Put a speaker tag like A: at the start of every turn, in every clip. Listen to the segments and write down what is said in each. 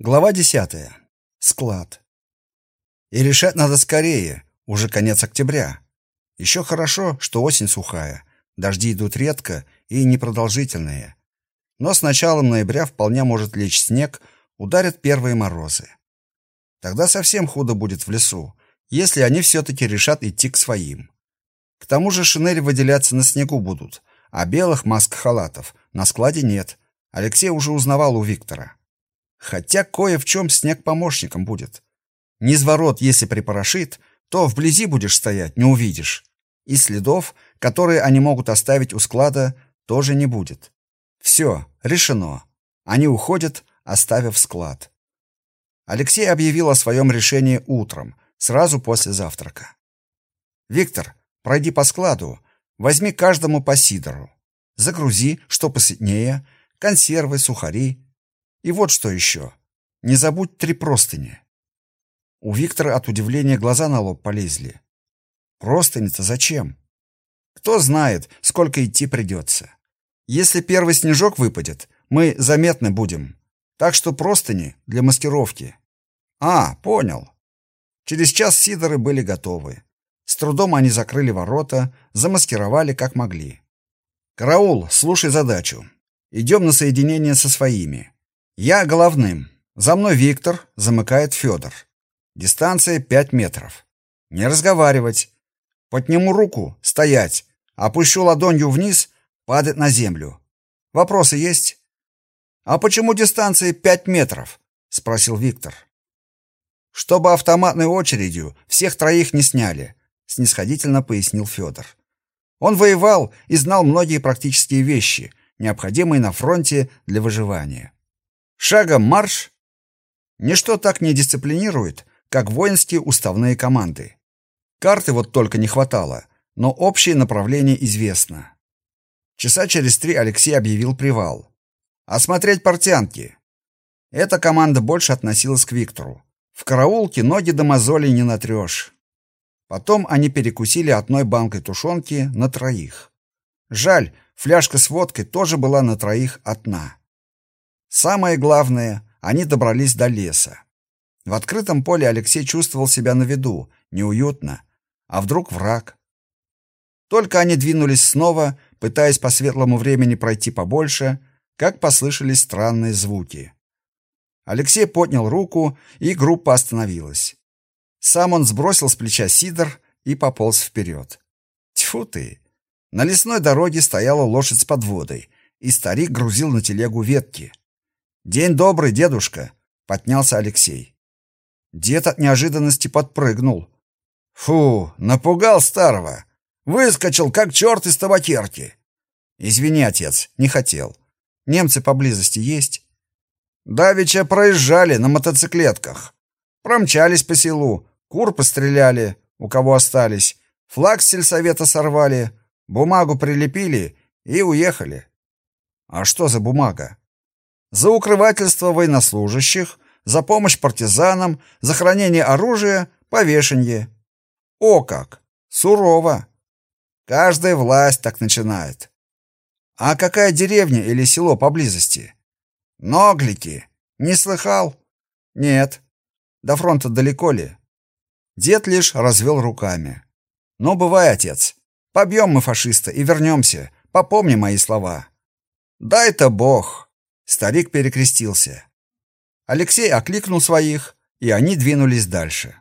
A: Глава десятая. Склад. И решать надо скорее, уже конец октября. Еще хорошо, что осень сухая, дожди идут редко и непродолжительные. Но с началом ноября вполне может лечь снег, ударят первые морозы. Тогда совсем худо будет в лесу, если они все-таки решат идти к своим. К тому же шинели выделяться на снегу будут, а белых маск-халатов на складе нет. Алексей уже узнавал у Виктора. Хотя кое в чем снег помощником будет. Низворот, если припорошит, то вблизи будешь стоять, не увидишь. И следов, которые они могут оставить у склада, тоже не будет. Все, решено. Они уходят, оставив склад. Алексей объявил о своем решении утром, сразу после завтрака. «Виктор, пройди по складу, возьми каждому по сидору. Загрузи, что посытнее, консервы, сухари, и вот что еще. Не забудь три простыни. У Виктора от удивления глаза на лоб полезли. Простыни-то зачем? Кто знает, сколько идти придется. Если первый снежок выпадет, мы заметны будем. Так что простыни для маскировки. А, понял. Через час сидоры были готовы. С трудом они закрыли ворота, замаскировали как могли. Караул, слушай задачу. Идем на соединение со своими. Я головным. За мной Виктор, замыкает Федор. Дистанция 5 метров. Не разговаривать. Подниму руку, стоять. Опущу ладонью вниз, падать на землю. Вопросы есть? А почему дистанция 5 метров? спросил Виктор. Чтобы автоматной очередью всех троих не сняли, снисходительно пояснил Федор. Он воевал и знал многие практические вещи, необходимые на фронте для выживания. Шагом марш! Ничто так не дисциплинирует, как воинские уставные команды. Карты вот только не хватало, но общее направление известно. Часа через три Алексей объявил привал. Осмотреть портянки. Эта команда больше относилась к Виктору. В караулке ноги до мозолей не натрешь. Потом они перекусили одной банкой тушенки на троих. Жаль, фляжка с водкой тоже была на троих одна. Самое главное, они добрались до леса. В открытом поле Алексей чувствовал себя на виду, неуютно. А вдруг враг? Только они двинулись снова, пытаясь по светлому времени пройти побольше, как послышались странные звуки. Алексей поднял руку, и группа остановилась. Сам он сбросил с плеча сидор и пополз вперед. Тьфу ты! На лесной дороге стояла лошадь с подводой, и старик грузил на телегу ветки. День добрый, дедушка, поднялся Алексей. Дед от неожиданности подпрыгнул. Фу, напугал старого. Выскочил как черт из табакерки. Извини, отец, не хотел. Немцы поблизости есть? Давича проезжали на мотоциклетках. Промчались по селу, кур постреляли, у кого остались, флаг с сельсовета сорвали, бумагу прилепили и уехали. А что за бумага? За укрывательство военнослужащих, за помощь партизанам, за хранение оружия, повешение. О как! Сурово! Каждая власть так начинает. А какая деревня или село поблизости? Ноглики. Не слыхал? Нет. До фронта далеко ли? Дед лишь развел руками. Ну, бывай, отец. Побьем мы фашиста и вернемся. Попомни мои слова. Дай-то Бог. Старик перекрестился. Алексей окликнул своих, и они двинулись дальше.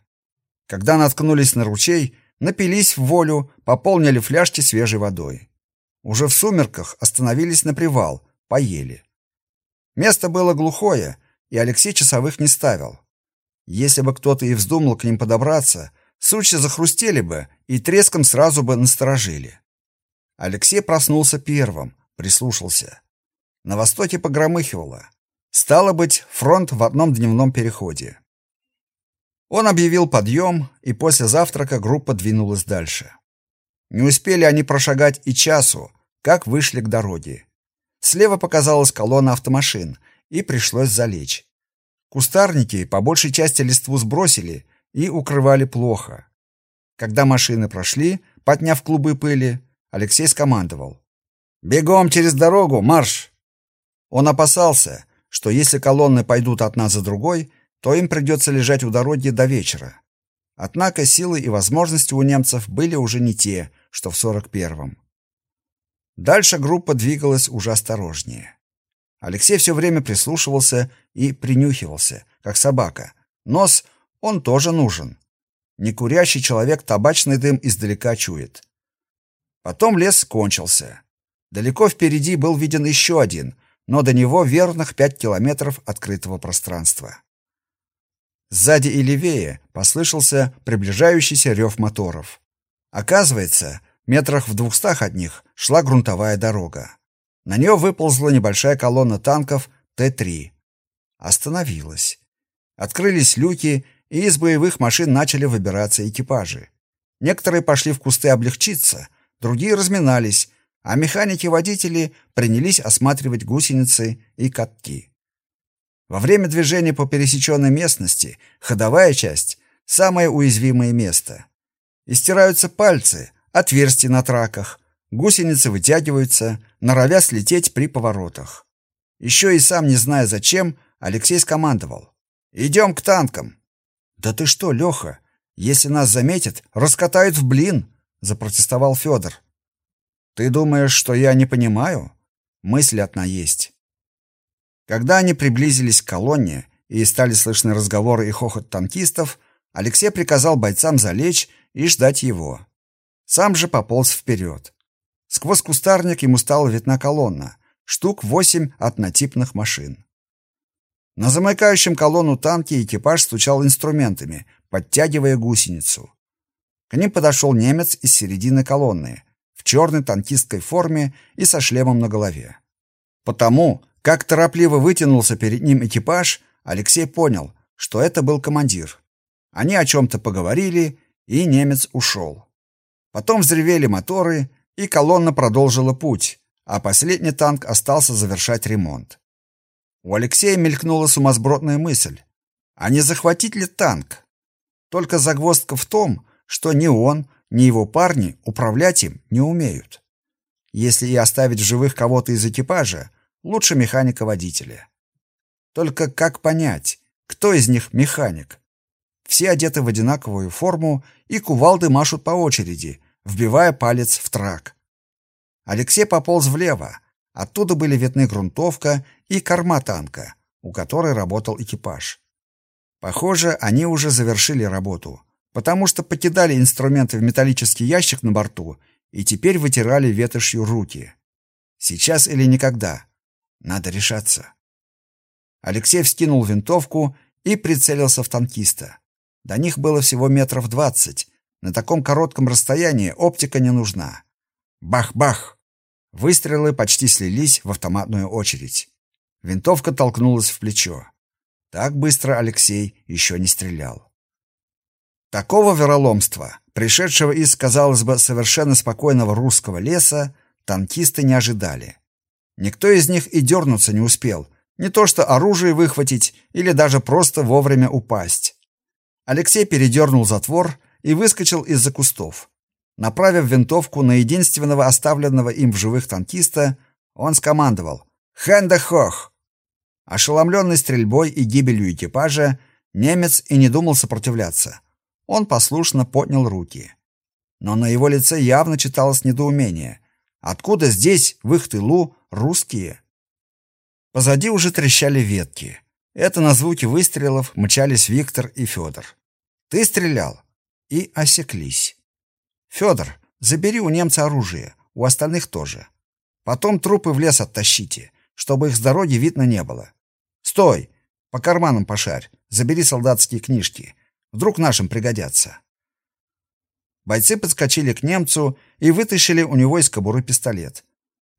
A: Когда наткнулись на ручей, напились в волю, пополнили фляжки свежей водой. Уже в сумерках остановились на привал, поели. Место было глухое, и Алексей часовых не ставил. Если бы кто-то и вздумал к ним подобраться, сучья захрустели бы и треском сразу бы насторожили. Алексей проснулся первым, прислушался. На востоке погромыхивало. Стало быть, фронт в одном дневном переходе. Он объявил подъем, и после завтрака группа двинулась дальше. Не успели они прошагать и часу, как вышли к дороге. Слева показалась колонна автомашин, и пришлось залечь. Кустарники по большей части листву сбросили и укрывали плохо. Когда машины прошли, подняв клубы пыли, Алексей скомандовал: "Бегом через дорогу, марш!" Он опасался, что если колонны пойдут одна за другой, то им придется лежать у дороги до вечера. Однако силы и возможности у немцев были уже не те, что в 41-м. Дальше группа двигалась уже осторожнее. Алексей все время прислушивался и принюхивался, как собака. Нос, он тоже нужен. Некурящий человек табачный дым издалека чует. Потом лес кончился. Далеко впереди был виден еще один, но до него верных пять километров открытого пространства. Сзади и левее послышался приближающийся рев моторов. Оказывается, метрах в двухстах от них шла грунтовая дорога. На нее выползла небольшая колонна танков Т-3. Остановилась. Открылись люки, и из боевых машин начали выбираться экипажи. Некоторые пошли в кусты облегчиться, другие разминались, а механики-водители принялись осматривать гусеницы и катки. Во время движения по пересеченной местности ходовая часть – самое уязвимое место. Истираются пальцы, отверстия на траках, гусеницы вытягиваются, норовя слететь при поворотах. Еще и сам не зная зачем, Алексей скомандовал. «Идем к танкам!» «Да ты что, Леха, если нас заметят, раскатают в блин!» – запротестовал Федор. «Ты думаешь, что я не понимаю?» Мысль одна есть. Когда они приблизились к колонне и стали слышны разговоры и хохот танкистов, Алексей приказал бойцам залечь и ждать его. Сам же пополз вперед. Сквозь кустарник ему стала видна колонна, штук восемь однотипных машин. На замыкающем колонну танке экипаж стучал инструментами, подтягивая гусеницу. К ним подошел немец из середины колонны, в черной танкистской форме и со шлемом на голове. Потому, как торопливо вытянулся перед ним экипаж, Алексей понял, что это был командир. Они о чем-то поговорили, и немец ушел. Потом взревели моторы, и колонна продолжила путь, а последний танк остался завершать ремонт. У Алексея мелькнула сумасбродная мысль. А не захватить ли танк? Только загвоздка в том, что ни он, ни его парни управлять им не умеют. Если и оставить живых кого-то из экипажа, лучше механика-водителя. Только как понять, кто из них механик? Все одеты в одинаковую форму и кувалды машут по очереди, вбивая палец в трак. Алексей пополз влево. Оттуда были видны грунтовка и корма танка, у которой работал экипаж. Похоже, они уже завершили работу, потому что покидали инструменты в металлический ящик на борту и теперь вытирали ветошью руки. Сейчас или никогда. Надо решаться. Алексей вскинул винтовку и прицелился в танкиста. До них было всего метров двадцать. На таком коротком расстоянии оптика не нужна. Бах-бах! Выстрелы почти слились в автоматную очередь. Винтовка толкнулась в плечо. Так быстро Алексей еще не стрелял. Такого вероломства, пришедшего из, казалось бы, совершенно спокойного русского леса, танкисты не ожидали. Никто из них и дернуться не успел, не то что оружие выхватить или даже просто вовремя упасть. Алексей передернул затвор и выскочил из-за кустов. Направив винтовку на единственного оставленного им в живых танкиста, он скомандовал «Хэнда хох!». Ошеломленный стрельбой и гибелью экипажа, немец и не думал сопротивляться. Он послушно поднял руки. Но на его лице явно читалось недоумение. Откуда здесь, в их тылу, русские? Позади уже трещали ветки. Это на звуки выстрелов мчались Виктор и Федор. «Ты стрелял?» И осеклись. «Федор, забери у немца оружие, у остальных тоже. Потом трупы в лес оттащите, чтобы их с дороги видно не было. Стой! По карманам пошарь, забери солдатские книжки. Вдруг нашим пригодятся». Бойцы подскочили к немцу и вытащили у него из кобуры пистолет.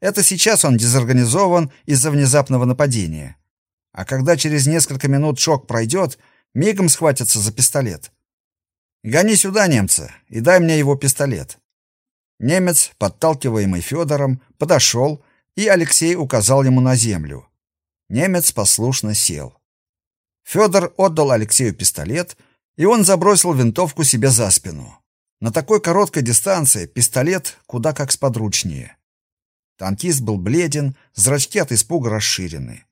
A: Это сейчас он дезорганизован из-за внезапного нападения. А когда через несколько минут шок пройдет, мигом схватятся за пистолет. «Гони сюда немца и дай мне его пистолет». Немец, подталкиваемый Федором, подошел, и Алексей указал ему на землю. Немец послушно сел. Федор отдал Алексею пистолет, и он забросил винтовку себе за спину. На такой короткой дистанции пистолет куда как сподручнее. Танкист был бледен, зрачки от испуга расширены.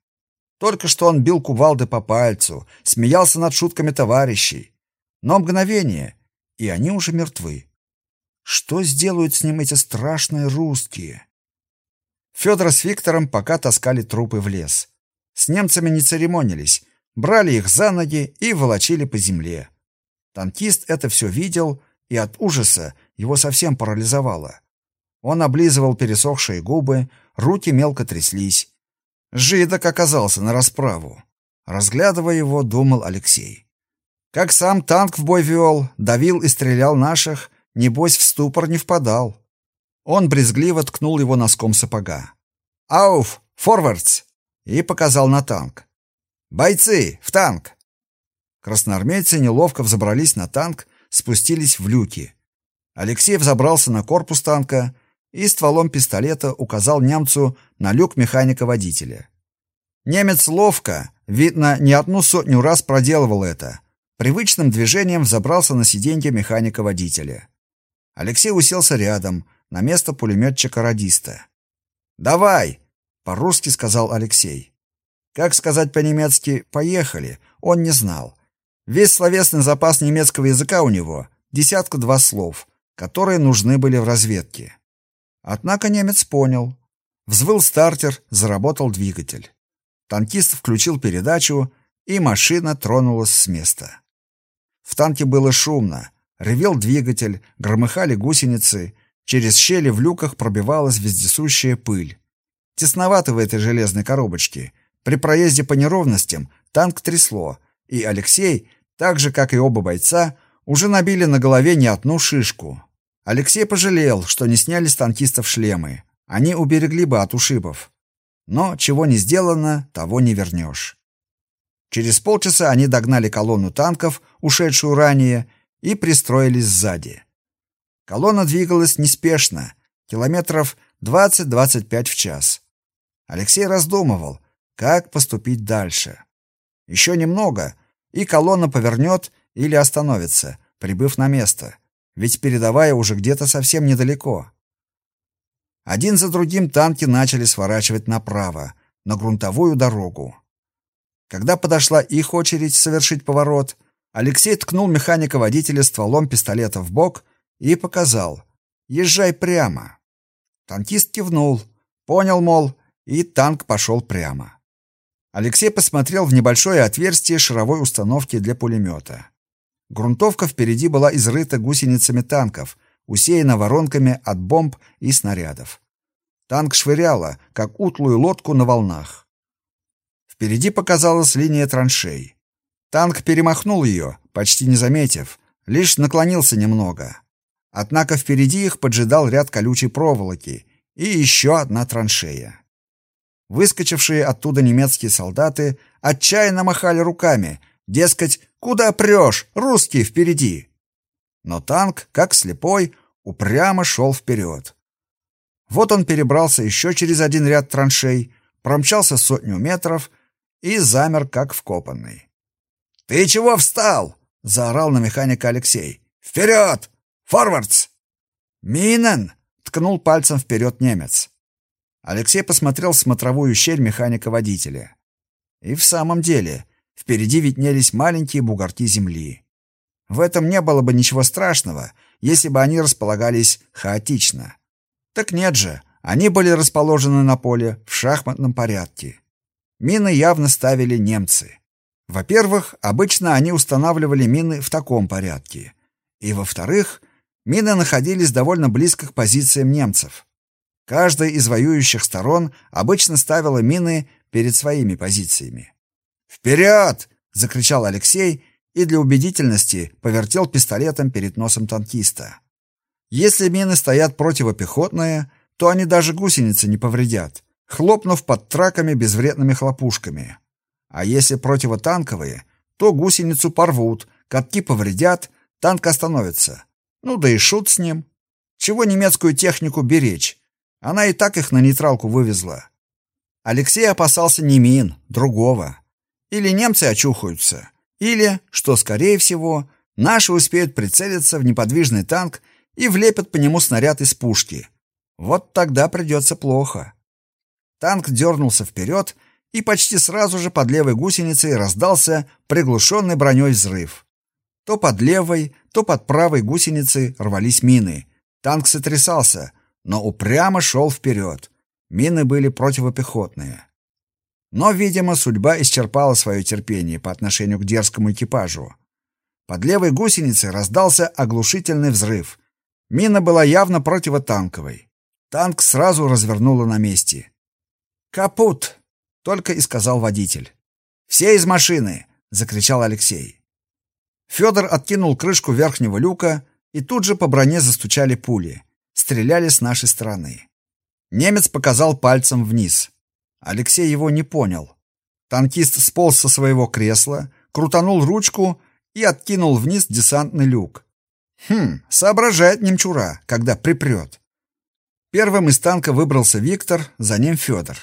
A: Только что он бил кувалды по пальцу, смеялся над шутками товарищей. Но мгновение, и они уже мертвы. Что сделают с ним эти страшные русские? Федор с Виктором пока таскали трупы в лес. С немцами не церемонились, брали их за ноги и волочили по земле. Танкист это все видел, и от ужаса его совсем парализовало. Он облизывал пересохшие губы, руки мелко тряслись. Жидок оказался на расправу. Разглядывая его, думал Алексей. Как сам танк в бой вел, давил и стрелял наших, небось в ступор не впадал. Он брезгливо ткнул его носком сапога. «Ауф! Форвардс!» и показал на танк. «Бойцы! В танк!» Красноармейцы неловко взобрались на танк, спустились в люки. Алексей взобрался на корпус танка и стволом пистолета указал немцу на люк механика-водителя. Немец ловко, видно, не одну сотню раз проделывал это. Привычным движением взобрался на сиденье механика-водителя. Алексей уселся рядом, на место пулеметчика-радиста. «Давай!» — по-русски сказал Алексей. Как сказать по-немецки «поехали» он не знал. Весь словесный запас немецкого языка у него — десятка-два слов, которые нужны были в разведке. Однако немец понял. Взвыл стартер, заработал двигатель. Танкист включил передачу, и машина тронулась с места. В танке было шумно. Ревел двигатель, громыхали гусеницы, через щели в люках пробивалась вездесущая пыль. Тесновато в этой железной коробочке. При проезде по неровностям танк трясло, и Алексей, так же, как и оба бойца, уже набили на голове не одну шишку. Алексей пожалел, что не сняли с танкистов шлемы. Они уберегли бы от ушибов. Но чего не сделано, того не вернешь. Через полчаса они догнали колонну танков, ушедшую ранее, и пристроились сзади. Колонна двигалась неспешно, километров 20-25 в час. Алексей раздумывал, как поступить дальше. Еще немного, и колонна повернет или остановится, прибыв на место, ведь передовая уже где-то совсем недалеко. Один за другим танки начали сворачивать направо, на грунтовую дорогу. Когда подошла их очередь совершить поворот, Алексей ткнул механика-водителя стволом пистолета в бок и показал «Езжай прямо». Танкист кивнул, понял, мол, и танк пошел прямо. Алексей посмотрел в небольшое отверстие шаровой установки для пулемета. Грунтовка впереди была изрыта гусеницами танков, усеяна воронками от бомб и снарядов. Танк швыряло, как утлую лодку на волнах. Впереди показалась линия траншей. Танк перемахнул ее, почти не заметив, лишь наклонился немного. Однако впереди их поджидал ряд колючей проволоки и еще одна траншея. Выскочившие оттуда немецкие солдаты отчаянно махали руками, дескать, куда прешь, русские впереди. Но танк, как слепой, упрямо шел вперед. Вот он перебрался еще через один ряд траншей, промчался сотню метров и замер, как вкопанный. «Ты чего встал?» — заорал на механика Алексей. «Вперед! Форвардс!» «Минен!» — ткнул пальцем вперед немец. Алексей посмотрел в смотровую щель механика-водителя. И в самом деле, впереди виднелись маленькие бугорки земли. В этом не было бы ничего страшного, если бы они располагались хаотично. Так нет же, они были расположены на поле в шахматном порядке. Мины явно ставили немцы. Во-первых, обычно они устанавливали мины в таком порядке. И во-вторых, мины находились довольно близко к позициям немцев. Каждая из воюющих сторон обычно ставила мины перед своими позициями. «Вперед!» — закричал Алексей и для убедительности повертел пистолетом перед носом танкиста. Если мины стоят противопехотные, то они даже гусеницы не повредят, хлопнув под траками безвредными хлопушками. А если противотанковые, то гусеницу порвут, катки повредят, танк остановится. Ну да и шут с ним. Чего немецкую технику беречь? Она и так их на нейтралку вывезла. Алексей опасался не мин, другого. Или немцы очухаются, или, что скорее всего, наши успеют прицелиться в неподвижный танк и влепят по нему снаряд из пушки. Вот тогда придется плохо. Танк дернулся вперед и почти сразу же под левой гусеницей раздался приглушенный броней взрыв. То под левой, то под правой гусеницей рвались мины. Танк сотрясался, но упрямо шел вперед. Мины были противопехотные. Но, видимо, судьба исчерпала свое терпение по отношению к дерзкому экипажу. Под левой гусеницей раздался оглушительный взрыв. Мина была явно противотанковой. Танк сразу развернуло на месте. «Капут!» — только и сказал водитель. «Все из машины!» — закричал Алексей. Федор откинул крышку верхнего люка, и тут же по броне застучали пули. Стреляли с нашей стороны. Немец показал пальцем вниз. Алексей его не понял. Танкист сполз со своего кресла, крутанул ручку и откинул вниз десантный люк. Хм, соображает немчура, когда припрет. Первым из танка выбрался Виктор, за ним Федор.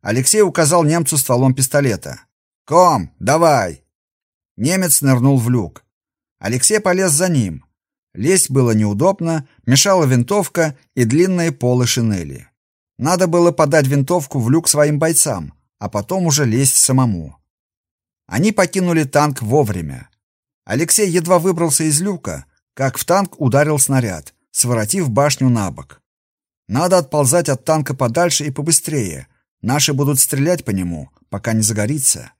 A: Алексей указал немцу стволом пистолета. «Ком, давай!» Немец нырнул в люк. Алексей полез за ним. Лезть было неудобно, мешала винтовка и длинные полы шинели. Надо было подать винтовку в люк своим бойцам, а потом уже лезть самому. Они покинули танк вовремя. Алексей едва выбрался из люка, как в танк ударил снаряд, своротив башню на бок. Надо отползать от танка подальше и побыстрее. Наши будут стрелять по нему, пока не загорится.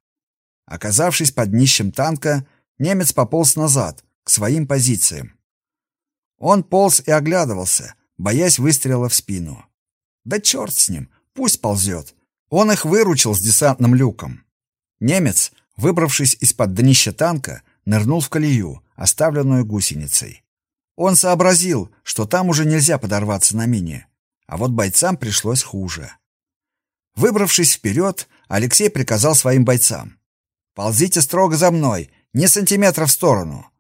A: Оказавшись под днищем танка, немец пополз назад, к своим позициям. Он полз и оглядывался, боясь выстрела в спину. Да черт с ним, пусть ползет. Он их выручил с десантным люком. Немец, выбравшись из-под днища танка, нырнул в колею, оставленную гусеницей. Он сообразил, что там уже нельзя подорваться на мине, а вот бойцам пришлось хуже. Выбравшись вперед, Алексей приказал своим бойцам. «Ползите строго за мной ни сантиметра в сторону.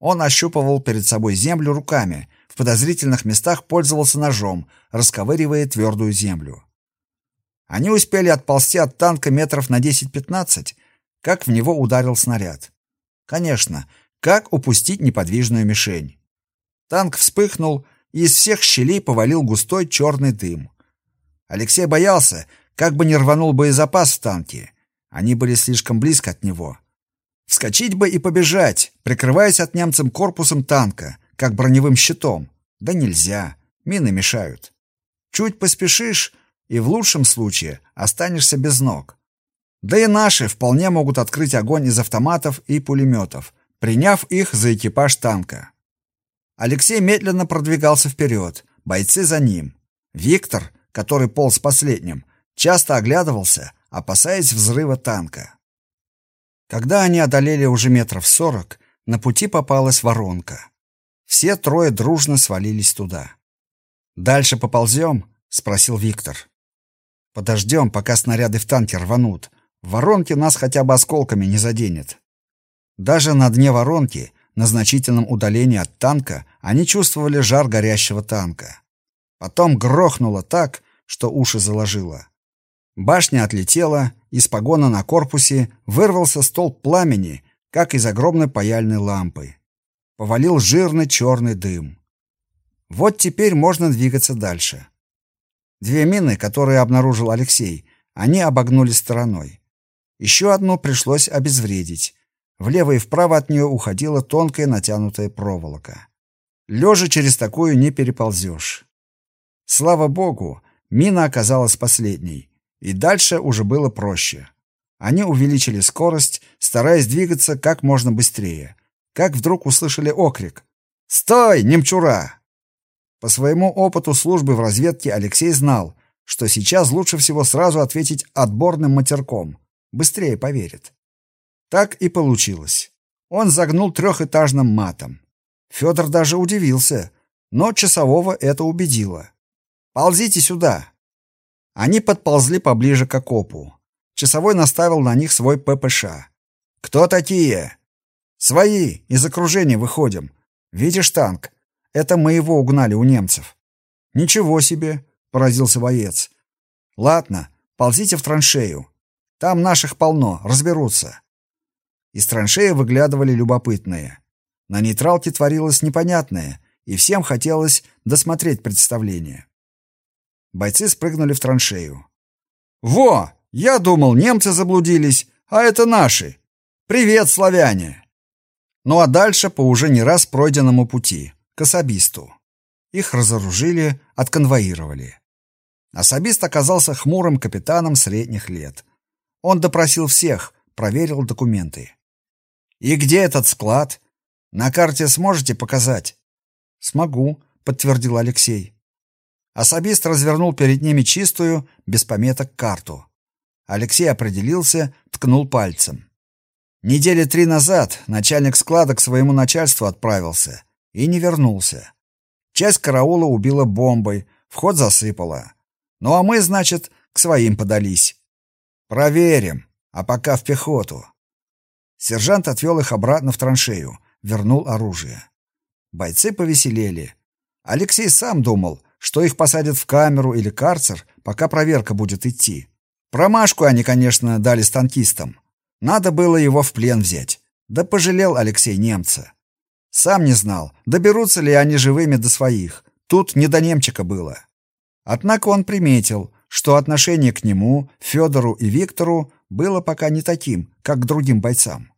A: Он ощупывал перед собой землю руками, в подозрительных местах пользовался ножом, расковыривая твердую землю. Они успели отползти от танка метров на 10-15, как в него ударил снаряд. Конечно, как упустить неподвижную мишень? Танк вспыхнул, и из всех щелей повалил густой черный дым. Алексей боялся, как бы не рванул боезапас в танке. Они были слишком близко от него. Вскочить бы и побежать, прикрываясь от немцам корпусом танка, как броневым щитом. Да нельзя, мины мешают. Чуть поспешишь, и в лучшем случае останешься без ног. Да и наши вполне могут открыть огонь из автоматов и пулеметов, приняв их за экипаж танка. Алексей медленно продвигался вперед, бойцы за ним. Виктор, который полз последним, часто оглядывался, опасаясь взрыва танка. Когда они одолели уже метров сорок, на пути попалась воронка. Все трое дружно свалились туда. «Дальше поползем?» — спросил Виктор. «Подождем, пока снаряды в танке рванут. В воронке нас хотя бы осколками не заденет». Даже на дне воронки, на значительном удалении от танка, они чувствовали жар горящего танка. Потом грохнуло так, что уши заложило. Башня отлетела, из погона на корпусе вырвался столб пламени, как из огромной паяльной лампы. Повалил жирный черный дым. Вот теперь можно двигаться дальше. Две мины, которые обнаружил Алексей, они обогнули стороной. Еще одну пришлось обезвредить. Влево и вправо от нее уходила тонкая натянутая проволока. Лежа через такую не переползешь. Слава богу, мина оказалась последней. И дальше уже было проще. Они увеличили скорость, стараясь двигаться как можно быстрее. Как вдруг услышали окрик. «Стой, немчура!» По своему опыту службы в разведке Алексей знал, что сейчас лучше всего сразу ответить отборным матерком. Быстрее поверит. Так и получилось. Он загнул трехэтажным матом. Федор даже удивился, но часового это убедило. «Ползите сюда!» Они подползли поближе к окопу. Часовой наставил на них свой ППШ. «Кто такие?» «Свои, из окружения выходим. Видишь танк? Это мы его угнали у немцев». «Ничего себе!» — поразился боец. «Ладно, ползите в траншею. Там наших полно, разберутся». Из траншеи выглядывали любопытные. На нейтралке творилось непонятное, и всем хотелось досмотреть представление. Бойцы спрыгнули в траншею. «Во! Я думал, немцы заблудились, а это наши. Привет, славяне!» Ну а дальше по уже не раз пройденному пути, к особисту. Их разоружили, отконвоировали. Особист оказался хмурым капитаном средних лет. Он допросил всех, проверил документы. «И где этот склад? На карте сможете показать?» «Смогу», — подтвердил Алексей. Особист развернул перед ними чистую, без пометок, карту. Алексей определился, ткнул пальцем. Недели три назад начальник склада к своему начальству отправился и не вернулся. Часть караула убила бомбой, вход засыпала. Ну а мы, значит, к своим подались. Проверим, а пока в пехоту. Сержант отвел их обратно в траншею, вернул оружие. Бойцы повеселели. Алексей сам думал, что их посадят в камеру или карцер, пока проверка будет идти. Промашку они, конечно, дали станкистам. Надо было его в плен взять. Да пожалел Алексей немца. Сам не знал, доберутся ли они живыми до своих. Тут не до немчика было. Однако он приметил, что отношение к нему, Федору и Виктору было пока не таким, как к другим бойцам.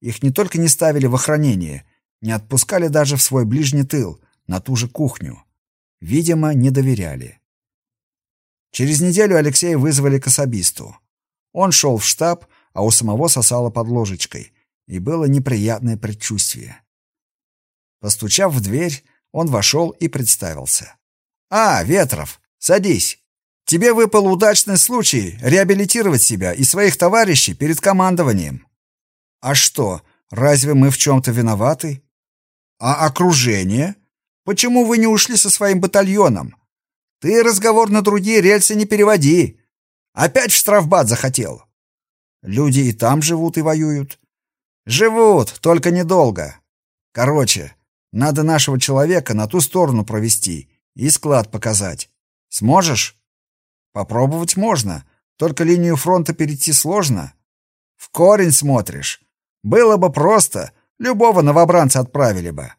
A: Их не только не ставили в охранение, не отпускали даже в свой ближний тыл, на ту же кухню. Видимо, не доверяли. Через неделю Алексея вызвали к особисту. Он шел в штаб, а у самого сосало под ложечкой, и было неприятное предчувствие. Постучав в дверь, он вошел и представился. «А, Ветров, садись. Тебе выпал удачный случай реабилитировать себя и своих товарищей перед командованием. А что, разве мы в чем-то виноваты? А окружение? Почему вы не ушли со своим батальоном? Ты разговор на другие рельсы не переводи. Опять в штрафбат захотел. Люди и там живут и воюют. Живут, только недолго. Короче, надо нашего человека на ту сторону провести и склад показать. Сможешь? Попробовать можно, только линию фронта перейти сложно. В корень смотришь. Было бы просто, любого новобранца отправили бы.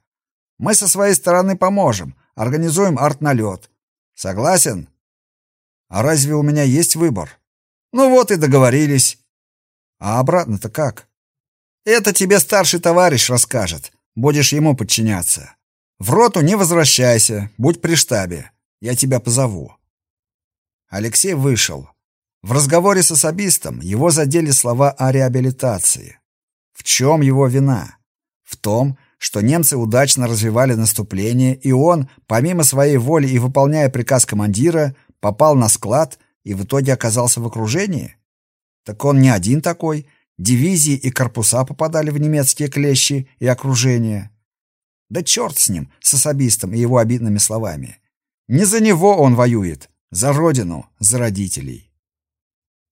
A: Мы со своей стороны поможем, организуем артналет. Согласен? А разве у меня есть выбор? Ну вот и договорились. А обратно-то как? Это тебе старший товарищ расскажет. Будешь ему подчиняться. В роту не возвращайся, будь при штабе. Я тебя позову. Алексей вышел. В разговоре с особистом его задели слова о реабилитации. В чем его вина? В том, что немцы удачно развивали наступление, и он, помимо своей воли и выполняя приказ командира, попал на склад и в итоге оказался в окружении? Так он не один такой, Дивизии и корпуса попадали в немецкие клещи и окружение. Да черт с ним, с особистом и его обидными словами. Не за него он воюет, за родину, за родителей.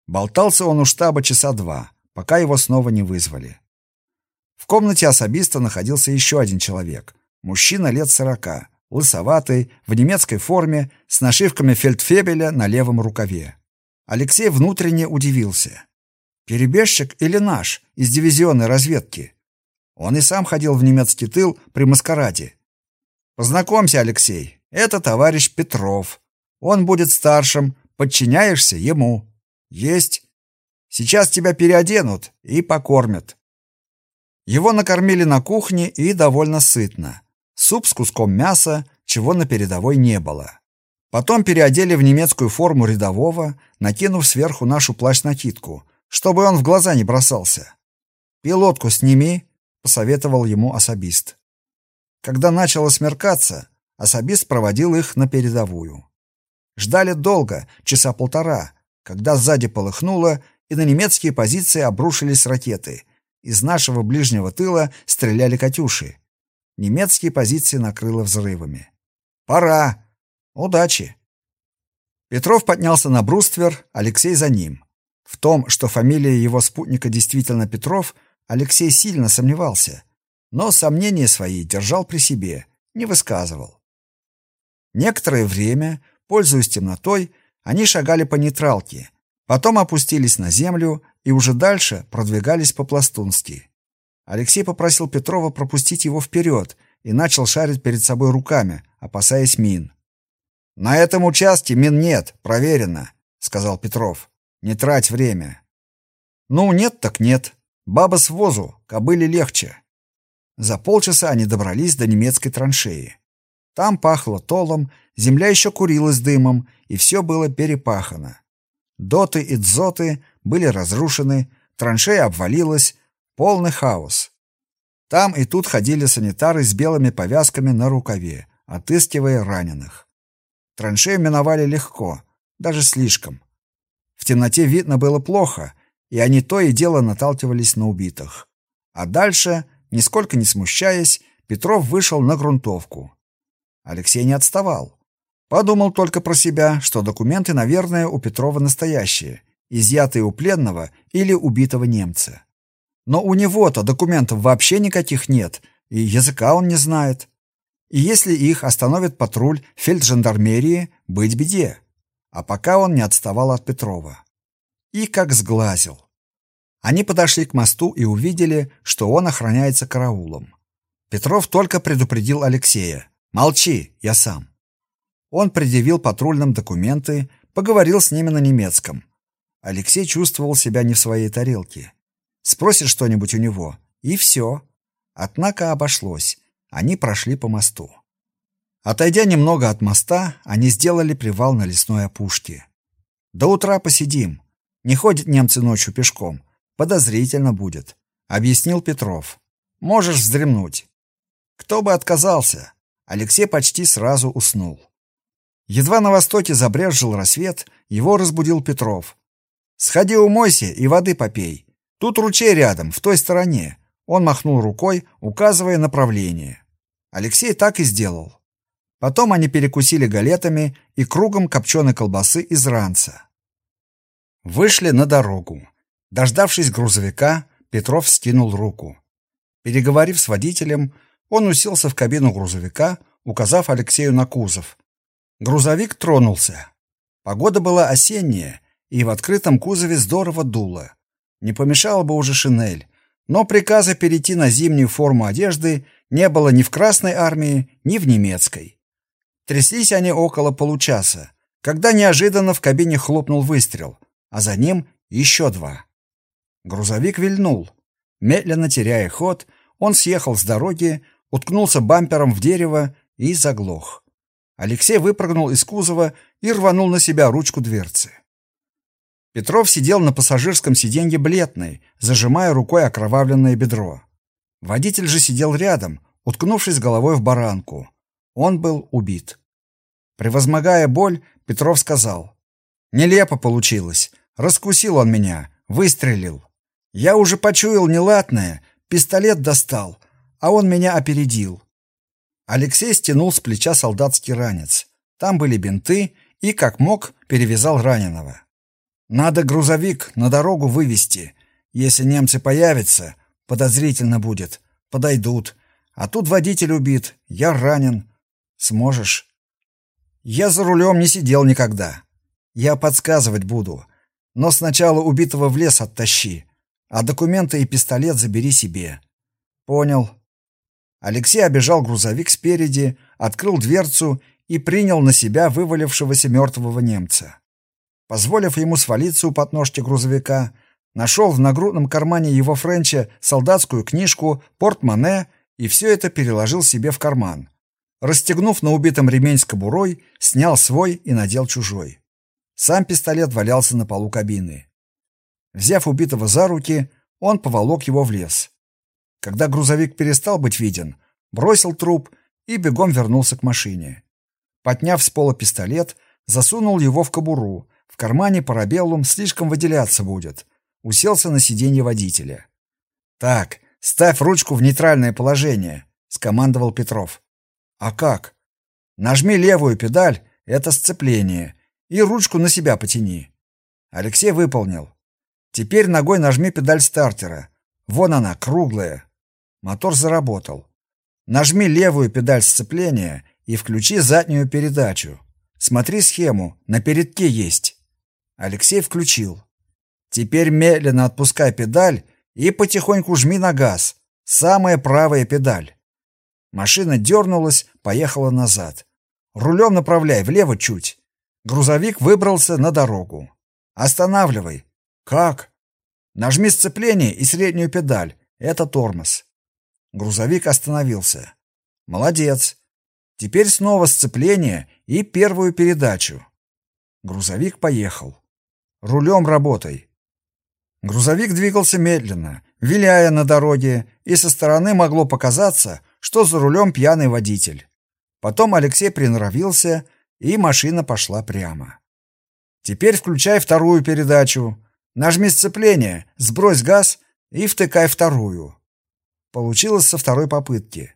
A: Болтался он у штаба часа два, пока его снова не вызвали. В комнате особиста находился еще один человек. Мужчина лет сорока, лысоватый, в немецкой форме, с нашивками фельдфебеля на левом рукаве. Алексей внутренне удивился. Перебежчик или наш, из дивизионной разведки? Он и сам ходил в немецкий тыл при маскараде. Познакомься, Алексей, это товарищ Петров. Он будет старшим, подчиняешься ему. Есть. Сейчас тебя переоденут и покормят. Его накормили на кухне и довольно сытно. Суп с куском мяса, чего на передовой не было. Потом переодели в немецкую форму рядового, накинув сверху нашу плащ-накидку — чтобы он в глаза не бросался. «Пилотку сними», — посоветовал ему особист. Когда начало смеркаться, особист проводил их на передовую. Ждали долго, часа полтора, когда сзади полыхнуло, и на немецкие позиции обрушились ракеты. Из нашего ближнего тыла стреляли «Катюши». Немецкие позиции накрыло взрывами. «Пора! Удачи!» Петров поднялся на бруствер, Алексей за ним. В том, что фамилия его спутника действительно Петров, Алексей сильно сомневался, но сомнения свои держал при себе, не высказывал. Некоторое время, пользуясь темнотой, они шагали по нейтралке, потом опустились на землю и уже дальше продвигались по-пластунски. Алексей попросил Петрова пропустить его вперед и начал шарить перед собой руками, опасаясь мин. «На этом участке мин нет, проверено», — сказал Петров. Не трать время. Ну, нет так нет. Баба с возу, кобыле легче. За полчаса они добрались до немецкой траншеи. Там пахло толом, земля еще курилась дымом, и все было перепахано. Доты и дзоты были разрушены, траншея обвалилась, полный хаос. Там и тут ходили санитары с белыми повязками на рукаве, отыскивая раненых. Траншею миновали легко, даже слишком. В темноте видно было плохо, и они то и дело наталкивались на убитых. А дальше, нисколько не смущаясь, Петров вышел на грунтовку. Алексей не отставал. Подумал только про себя, что документы, наверное, у Петрова настоящие, изъятые у пленного или убитого немца. Но у него-то документов вообще никаких нет, и языка он не знает. И если их остановит патруль фельджандармерии, быть беде. А пока он не отставал от Петрова. И как сглазил. Они подошли к мосту и увидели, что он охраняется караулом. Петров только предупредил Алексея. «Молчи, я сам». Он предъявил патрульным документы, поговорил с ними на немецком. Алексей чувствовал себя не в своей тарелке. Спросит что-нибудь у него, и все. Однако обошлось. Они прошли по мосту. Отойдя немного от моста, они сделали привал на лесной опушке. До утра посидим. Не ходят немцы ночью пешком. Подозрительно будет, объяснил Петров. Можешь вздремнуть. Кто бы отказался? Алексей почти сразу уснул. Едва на востоке забрезжил рассвет, его разбудил Петров. Сходи умойся и воды попей. Тут ручей рядом, в той стороне. Он махнул рукой, указывая направление. Алексей так и сделал. Потом они перекусили галетами и кругом копченой колбасы из ранца. Вышли на дорогу. Дождавшись грузовика, Петров скинул руку. Переговорив с водителем, он уселся в кабину грузовика, указав Алексею на кузов. Грузовик тронулся. Погода была осенняя, и в открытом кузове здорово дуло. Не помешала бы уже шинель, но приказа перейти на зимнюю форму одежды не было ни в Красной армии, ни в немецкой. Тряслись они около получаса, когда неожиданно в кабине хлопнул выстрел, а за ним еще два. Грузовик вильнул. Медленно теряя ход, он съехал с дороги, уткнулся бампером в дерево и заглох. Алексей выпрыгнул из кузова и рванул на себя ручку дверцы. Петров сидел на пассажирском сиденье бледный, зажимая рукой окровавленное бедро. Водитель же сидел рядом, уткнувшись головой в баранку. Он был убит. Превозмогая боль, Петров сказал: "Нелепо получилось. Раскусил он меня, выстрелил. Я уже почуял неладное, пистолет достал, а он меня опередил". Алексей стянул с плеча солдатский ранец. Там были бинты и, как мог, перевязал раненого. Надо грузовик на дорогу вывести. Если немцы появятся, подозрительно будет. Подойдут. А тут водитель убит, я ранен. Сможешь? Я за рулем не сидел никогда. Я подсказывать буду. Но сначала убитого в лес оттащи, а документы и пистолет забери себе. Понял. Алексей обежал грузовик спереди, открыл дверцу и принял на себя вывалившегося мертвого немца. Позволив ему свалиться у подножки грузовика, нашел в нагрудном кармане его Френча солдатскую книжку, портмоне и все это переложил себе в карман. Расстегнув на убитом ремень с кобурой, снял свой и надел чужой. Сам пистолет валялся на полу кабины. Взяв убитого за руки, он поволок его в лес. Когда грузовик перестал быть виден, бросил труп и бегом вернулся к машине. Подняв с пола пистолет, засунул его в кобуру, в кармане парабеллум слишком выделяться будет. Уселся на сиденье водителя. Так, ставь ручку в нейтральное положение, скомандовал Петров. А как? Нажми левую педаль, это сцепление, и ручку на себя потяни. Алексей выполнил. Теперь ногой нажми педаль стартера. Вон она, круглая. Мотор заработал. Нажми левую педаль сцепления и включи заднюю передачу. Смотри схему, на передке есть. Алексей включил. Теперь медленно отпускай педаль и потихоньку жми на газ. Самая правая педаль. Машина дернулась, поехала назад. Рулем направляй влево чуть. Грузовик выбрался на дорогу. Останавливай. Как? Нажми сцепление и среднюю педаль. Это тормоз. Грузовик остановился. Молодец. Теперь снова сцепление и первую передачу. Грузовик поехал. Рулем работай. Грузовик двигался медленно, виляя на дороге, и со стороны могло показаться, что за рулем пьяный водитель. Потом Алексей приноровился, и машина пошла прямо. Теперь включай вторую передачу. Нажми сцепление, сбрось газ и втыкай вторую. Получилось со второй попытки.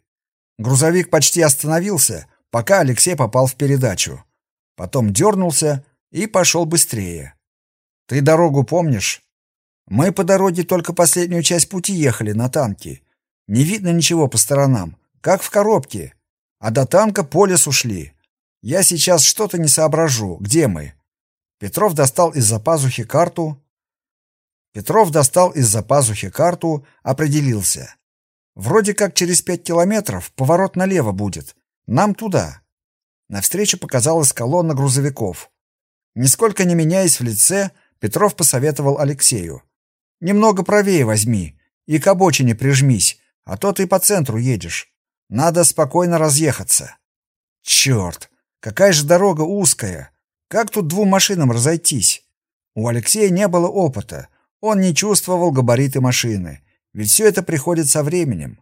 A: Грузовик почти остановился, пока Алексей попал в передачу. Потом дернулся и пошел быстрее. Ты дорогу помнишь? Мы по дороге только последнюю часть пути ехали на танке. Не видно ничего по сторонам, как в коробке. А до танка по лесу шли. Я сейчас что-то не соображу. Где мы? Петров достал из-за пазухи карту. Петров достал из-за пазухи карту, определился. Вроде как через пять километров поворот налево будет. Нам туда. Навстречу показалась колонна грузовиков. Нисколько не меняясь в лице, Петров посоветовал Алексею: "Немного правее возьми и к обочине прижмись, а то ты по центру едешь. Надо спокойно разъехаться". Черт, какая же дорога узкая. Как тут двум машинам разойтись? У Алексея не было опыта. Он не чувствовал габариты машины, ведь все это приходит со временем.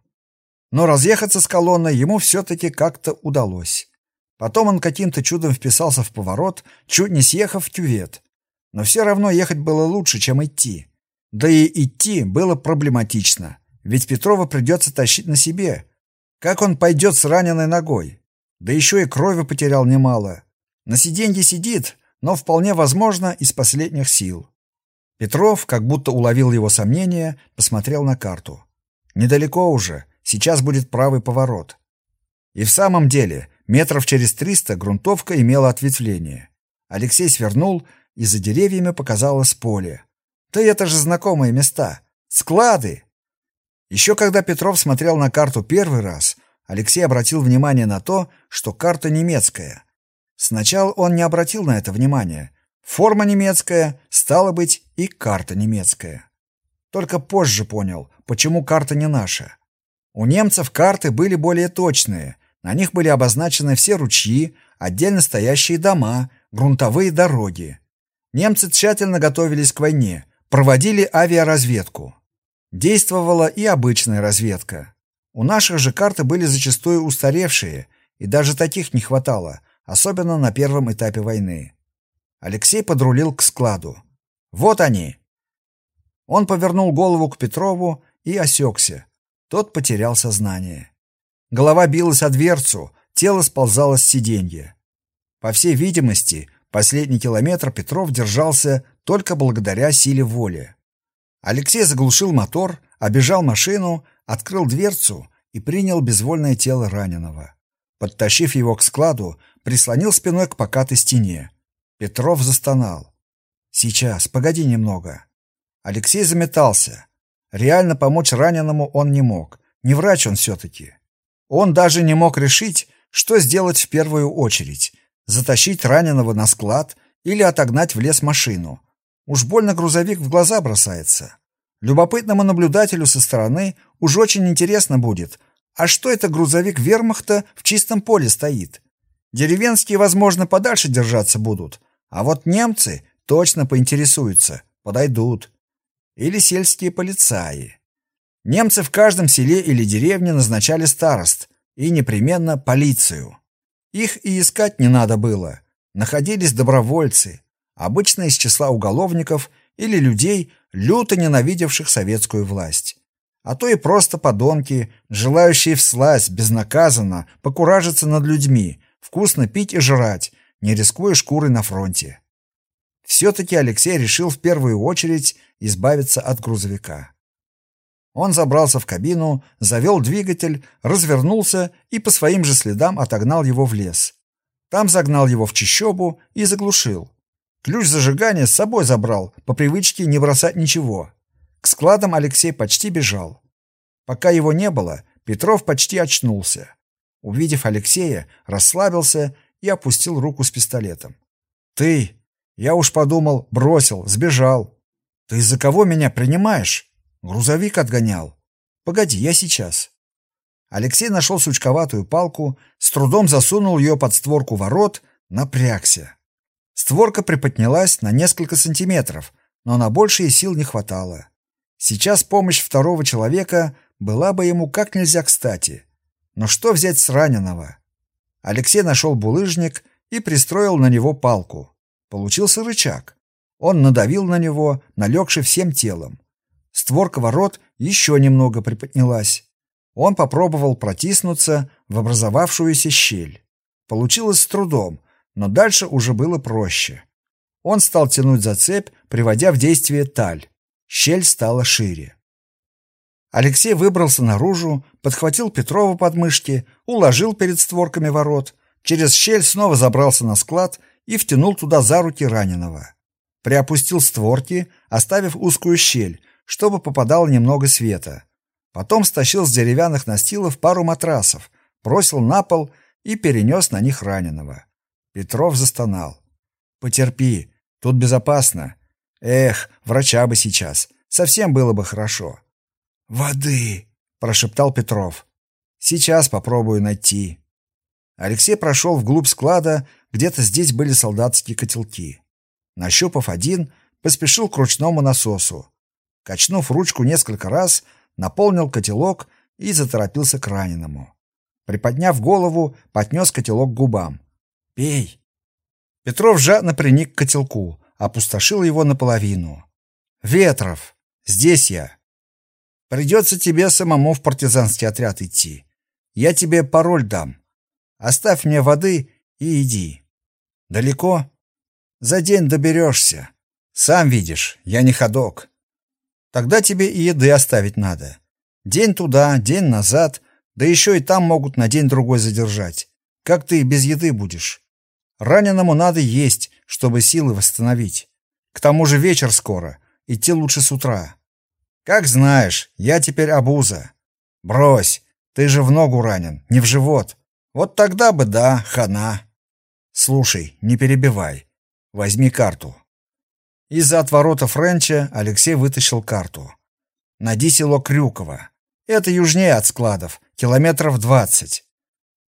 A: Но разъехаться с колонной ему все-таки как-то удалось. Потом он каким-то чудом вписался в поворот, чуть не съехав в кювет. Но все равно ехать было лучше, чем идти. Да и идти было проблематично, ведь Петрова придется тащить на себе. Как он пойдет с раненой ногой? Да еще и крови потерял немало. На сиденье сидит, но вполне возможно из последних сил. Петров, как будто уловил его сомнения, посмотрел на карту. Недалеко уже, сейчас будет правый поворот. И в самом деле, метров через триста грунтовка имела ответвление. Алексей свернул, и за деревьями показалось поле. Да это же знакомые места. Склады. Еще когда Петров смотрел на карту первый раз, Алексей обратил внимание на то, что карта немецкая. Сначала он не обратил на это внимания. Форма немецкая, стало быть, и карта немецкая. Только позже понял, почему карта не наша. У немцев карты были более точные. На них были обозначены все ручьи, отдельно стоящие дома, грунтовые дороги. Немцы тщательно готовились к войне, проводили авиаразведку. Действовала и обычная разведка. У наших же карты были зачастую устаревшие, и даже таких не хватало, особенно на первом этапе войны. Алексей подрулил к складу. Вот они. Он повернул голову к Петрову и осекся. Тот потерял сознание. Голова билась о дверцу, тело сползало с сиденья. По всей видимости, последний километр Петров держался только благодаря силе воли. Алексей заглушил мотор, обежал машину, открыл дверцу и принял безвольное тело раненого. Подтащив его к складу, прислонил спиной к покатой стене. Петров застонал. Сейчас, погоди немного. Алексей заметался. Реально помочь раненому он не мог. Не врач он все таки Он даже не мог решить, что сделать в первую очередь: затащить раненого на склад или отогнать в лес машину. Уж больно грузовик в глаза бросается. Любопытному наблюдателю со стороны уж очень интересно будет, а что это грузовик Вермахта в чистом поле стоит? Деревенские, возможно, подальше держаться будут, а вот немцы точно поинтересуются, подойдут. Или сельские полицаи. Немцы в каждом селе или деревне назначали старост и непременно полицию. Их и искать не надо было. Находились добровольцы, обычно из числа уголовников или людей, люто ненавидевших советскую власть а то и просто подонки, желающие всласть безнаказанно покуражиться над людьми, вкусно пить и жрать, не рискуя шкурой на фронте. Все-таки Алексей решил в первую очередь избавиться от грузовика. Он забрался в кабину, завел двигатель, развернулся и по своим же следам отогнал его в лес. Там загнал его в чащобу и заглушил. Ключ зажигания с собой забрал, по привычке не бросать ничего. К складам Алексей почти бежал. Пока его не было, Петров почти очнулся. Увидев Алексея, расслабился и опустил руку с пистолетом. «Ты! Я уж подумал, бросил, сбежал. Ты из-за кого меня принимаешь? Грузовик отгонял. Погоди, я сейчас. Алексей нашел сучковатую палку, с трудом засунул ее под створку ворот, напрягся. Створка приподнялась на несколько сантиметров, но на большие сил не хватало. Сейчас помощь второго человека была бы ему как нельзя кстати. Но что взять с раненого? Алексей нашел булыжник и пристроил на него палку. Получился рычаг. Он надавил на него, налегший всем телом. Створка ворот еще немного приподнялась. Он попробовал протиснуться в образовавшуюся щель. Получилось с трудом, но дальше уже было проще. Он стал тянуть за цепь, приводя в действие таль. Щель стала шире. Алексей выбрался наружу, подхватил Петрова под мышки, уложил перед створками ворот, через щель снова забрался на склад и втянул туда за руки раненого. Приопустил створки, оставив узкую щель, чтобы попадало немного света. Потом стащил с деревянных настилов пару матрасов, бросил на пол и перенес на них раненого. Петров застонал. «Потерпи, тут безопасно. Эх, врача бы сейчас, совсем было бы хорошо». «Воды!» — прошептал Петров. «Сейчас попробую найти». Алексей прошел вглубь склада, где-то здесь были солдатские котелки. Нащупав один, поспешил к ручному насосу. Качнув ручку несколько раз, наполнил котелок и заторопился к раненому. Приподняв голову, поднес котелок к губам. «Пей!» Петров жадно приник к котелку, опустошил его наполовину. «Ветров! Здесь я!» Придется тебе самому в партизанский отряд идти. Я тебе пароль дам. Оставь мне воды и иди. Далеко? За день доберешься. Сам видишь, я не ходок. Тогда тебе и еды оставить надо. День туда, день назад, да еще и там могут на день-другой задержать. Как ты без еды будешь? Раненому надо есть, чтобы силы восстановить. К тому же вечер скоро, идти лучше с утра. Как знаешь, я теперь обуза. Брось, ты же в ногу ранен, не в живот. Вот тогда бы да, хана. Слушай, не перебивай. Возьми карту. Из-за отворота Френча Алексей вытащил карту. Найди село Крюково. Это южнее от складов, километров двадцать.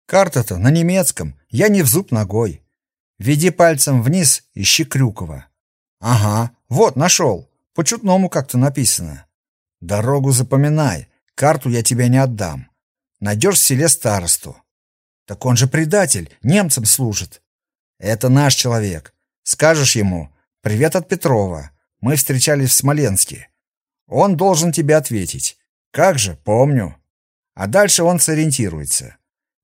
A: Карта-то на немецком, я не в зуб ногой. Веди пальцем вниз, ищи Крюково. Ага, вот, нашел. По-чутному как-то написано. Дорогу запоминай, карту я тебе не отдам. Найдешь в селе старосту. Так он же предатель, немцам служит. Это наш человек. Скажешь ему «Привет от Петрова. Мы встречались в Смоленске». Он должен тебе ответить. Как же, помню. А дальше он сориентируется.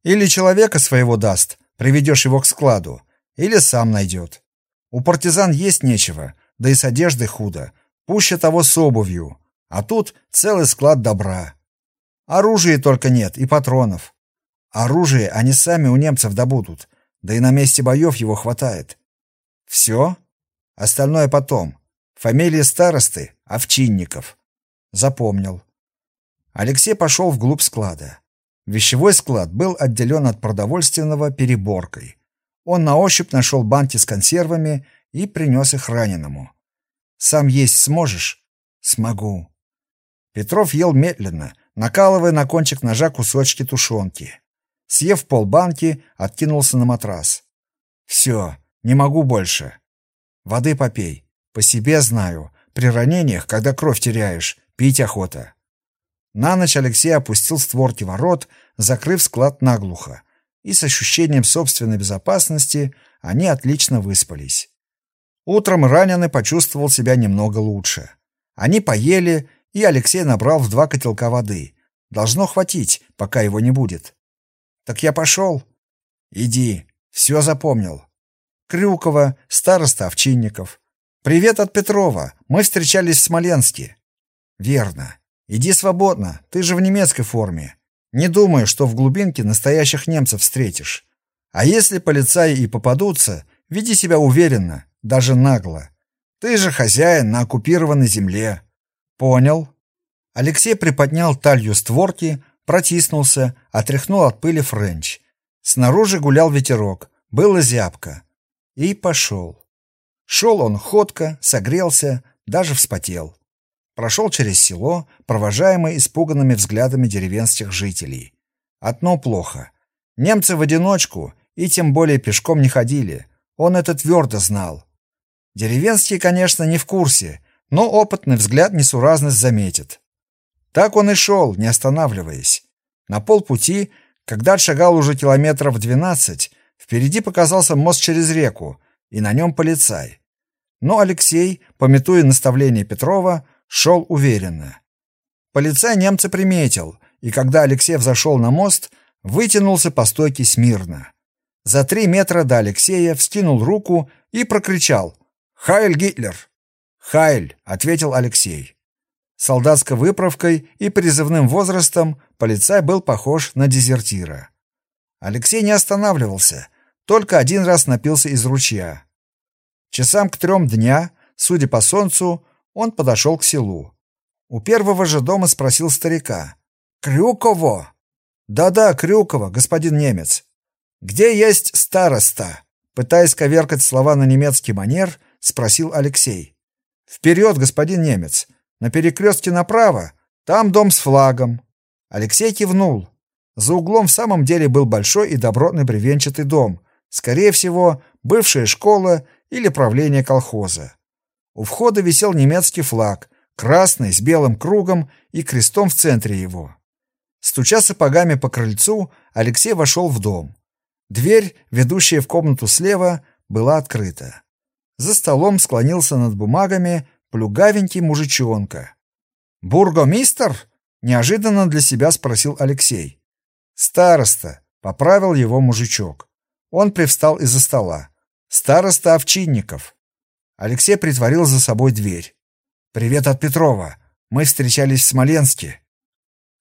A: Или человека своего даст, приведешь его к складу, или сам найдет. У партизан есть нечего, да и с одеждой худо, пуще того с обувью. А тут целый склад добра. Оружия только нет и патронов. Оружие они сами у немцев добудут, да и на месте боев его хватает. Все? Остальное потом. Фамилия старосты — Овчинников. Запомнил. Алексей пошел вглубь склада. Вещевой склад был отделен от продовольственного переборкой. Он на ощупь нашел банки с консервами и принес их раненому. «Сам есть сможешь?» «Смогу». Петров ел медленно, накалывая на кончик ножа кусочки тушенки. Съев полбанки, откинулся на матрас. «Все, не могу больше. Воды попей. По себе знаю. При ранениях, когда кровь теряешь, пить охота». На ночь Алексей опустил створки ворот, закрыв склад наглухо, и с ощущением собственной безопасности они отлично выспались. Утром раненый почувствовал себя немного лучше. Они поели и Алексей набрал в два котелка воды. Должно хватить, пока его не будет. Так я пошел. Иди, все запомнил. Крюкова, староста Овчинников. Привет от Петрова. Мы встречались в Смоленске. Верно. Иди свободно, ты же в немецкой форме. Не думаю, что в глубинке настоящих немцев встретишь. А если полицаи и попадутся, веди себя уверенно, даже нагло. Ты же хозяин на оккупированной земле. Понял. Алексей приподнял талью створки, протиснулся, отряхнул от пыли френч. Снаружи гулял ветерок, было зябко. И пошел. Шел он ходко, согрелся, даже вспотел. Прошел через село, провожаемый испуганными взглядами деревенских жителей. Одно плохо. Немцы в одиночку и тем более пешком не ходили. Он это твердо знал. Деревенские, конечно, не в курсе, но опытный взгляд несуразность заметит. Так он и шел, не останавливаясь. На полпути, когда отшагал уже километров двенадцать, впереди показался мост через реку, и на нем полицай. Но Алексей, пометуя наставление Петрова, шел уверенно. Полицай немца приметил, и когда Алексей взошел на мост, вытянулся по стойке смирно. За три метра до Алексея вскинул руку и прокричал «Хайль Гитлер!» «Хайль!» — ответил Алексей. Солдатской выправкой и призывным возрастом полицай был похож на дезертира. Алексей не останавливался, только один раз напился из ручья. Часам к трем дня, судя по солнцу, он подошел к селу. У первого же дома спросил старика. «Крюково?» «Да-да, Крюково, господин немец». «Где есть староста?» Пытаясь коверкать слова на немецкий манер, спросил Алексей. «Вперед, господин немец! На перекрестке направо! Там дом с флагом!» Алексей кивнул. За углом в самом деле был большой и добротный бревенчатый дом, скорее всего, бывшая школа или правление колхоза. У входа висел немецкий флаг, красный, с белым кругом и крестом в центре его. Стуча сапогами по крыльцу, Алексей вошел в дом. Дверь, ведущая в комнату слева, была открыта. За столом склонился над бумагами плюгавенький мужичонка. «Бургомистр?» — неожиданно для себя спросил Алексей. «Староста», — поправил его мужичок. Он привстал из-за стола. «Староста Овчинников». Алексей притворил за собой дверь. «Привет от Петрова. Мы встречались в Смоленске».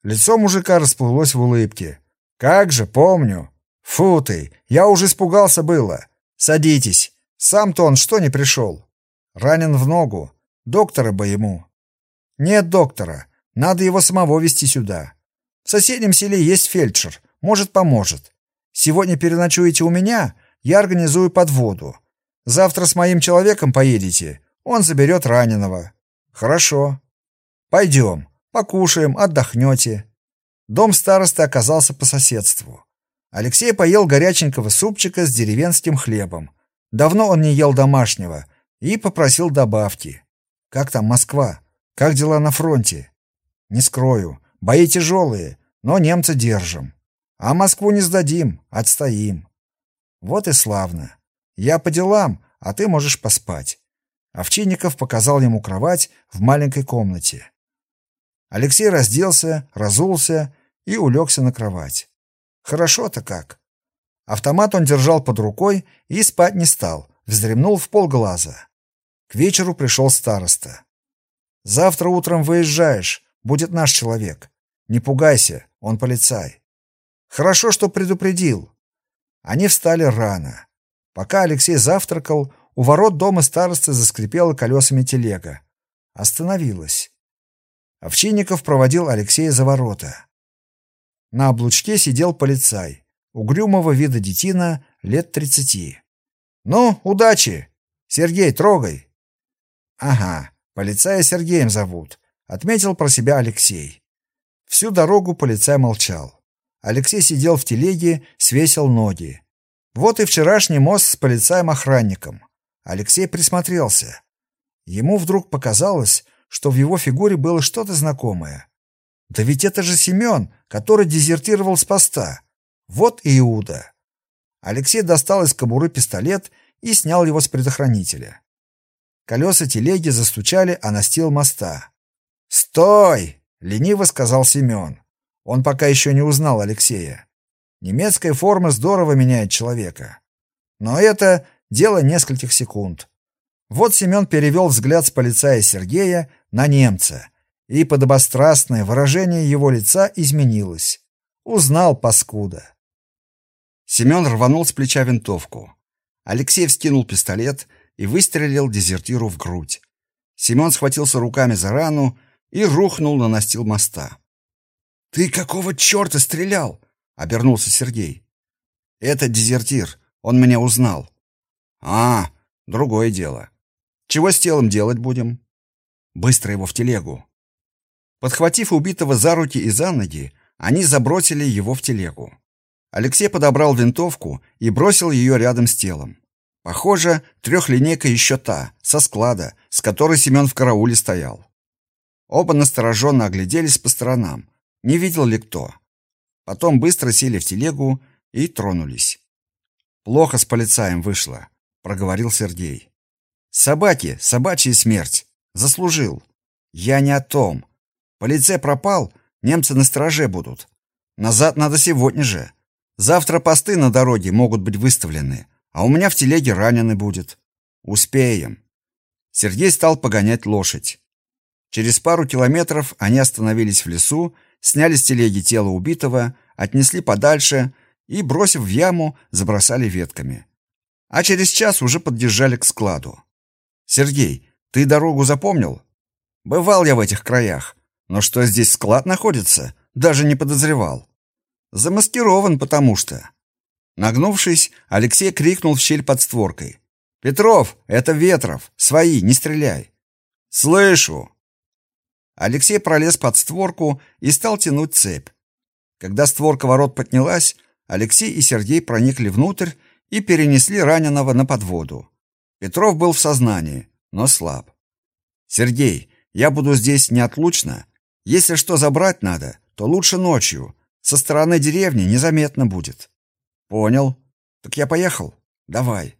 A: Лицо мужика расплылось в улыбке. «Как же, помню. Фу ты, я уже испугался было. Садитесь. Сам-то он что не пришел? Ранен в ногу. Доктора бы ему». «Нет доктора. Надо его самого везти сюда. В соседнем селе есть фельдшер. Может, поможет. Сегодня переночуете у меня, я организую подводу. Завтра с моим человеком поедете. Он заберет раненого. Хорошо. Пойдем. Покушаем, отдохнете. Дом старосты оказался по соседству. Алексей поел горяченького супчика с деревенским хлебом. Давно он не ел домашнего и попросил добавки. Как там Москва? Как дела на фронте? Не скрою, бои тяжелые, но немцы держим. А Москву не сдадим, отстоим. Вот и славно. Я по делам, а ты можешь поспать. Овчинников показал ему кровать в маленькой комнате. Алексей разделся, разулся и улегся на кровать. Хорошо-то как. Автомат он держал под рукой и спать не стал, вздремнул в полглаза. К вечеру пришел староста. «Завтра утром выезжаешь, будет наш человек. Не пугайся, он полицай». «Хорошо, что предупредил». Они встали рано. Пока Алексей завтракал, у ворот дома старосты заскрипела колесами телега. Остановилась. Овчинников проводил Алексея за ворота. На облучке сидел полицай, угрюмого вида детина, лет тридцати. «Ну, удачи! Сергей, трогай!» «Ага, полицая Сергеем зовут», — отметил про себя Алексей. Всю дорогу полицай молчал. Алексей сидел в телеге, свесил ноги. Вот и вчерашний мост с полицаем-охранником. Алексей присмотрелся. Ему вдруг показалось, что в его фигуре было что-то знакомое. Да ведь это же Семен, который дезертировал с поста. Вот и Иуда. Алексей достал из кобуры пистолет и снял его с предохранителя. Колеса телеги застучали о настил моста. «Стой!» — лениво сказал Семен. Он пока еще не узнал Алексея. Немецкая форма здорово меняет человека. Но это дело нескольких секунд. Вот Семен перевел взгляд с полицая Сергея на немца, и подобострастное выражение его лица изменилось. Узнал паскуда. Семен рванул с плеча винтовку. Алексей вскинул пистолет и выстрелил дезертиру в грудь. Семен схватился руками за рану и рухнул на настил моста. «Ты какого черта стрелял?» обернулся Сергей. Это дезертир. Он меня узнал. А, другое дело. Чего с телом делать будем? Быстро его в телегу. Подхватив убитого за руки и за ноги, они забросили его в телегу. Алексей подобрал винтовку и бросил ее рядом с телом. Похоже, трехлинейка еще та, со склада, с которой Семен в карауле стоял. Оба настороженно огляделись по сторонам. Не видел ли кто? Потом быстро сели в телегу и тронулись. Плохо с полицаем вышло, проговорил Сергей. Собаки, собачья смерть. Заслужил. Я не о том. Полицей пропал, немцы на страже будут. Назад надо сегодня же. Завтра посты на дороге могут быть выставлены, а у меня в телеге раненый будет. Успеем. Сергей стал погонять лошадь. Через пару километров они остановились в лесу, сняли с телеги тело убитого, отнесли подальше и, бросив в яму, забросали ветками. А через час уже подъезжали к складу. Сергей, ты дорогу запомнил? Бывал я в этих краях, но что здесь склад находится, даже не подозревал. Замаскирован потому что. Нагнувшись, Алексей крикнул в щель под створкой: "Петров, это Ветров, свои, не стреляй". "Слышу". Алексей пролез под створку и стал тянуть цепь. Когда створка ворот поднялась, Алексей и Сергей проникли внутрь и перенесли раненого на подводу. Петров был в сознании, но слаб. Сергей, я буду здесь неотлучно. Если что забрать надо, то лучше ночью. Со стороны деревни незаметно будет. Понял. Так я поехал. Давай.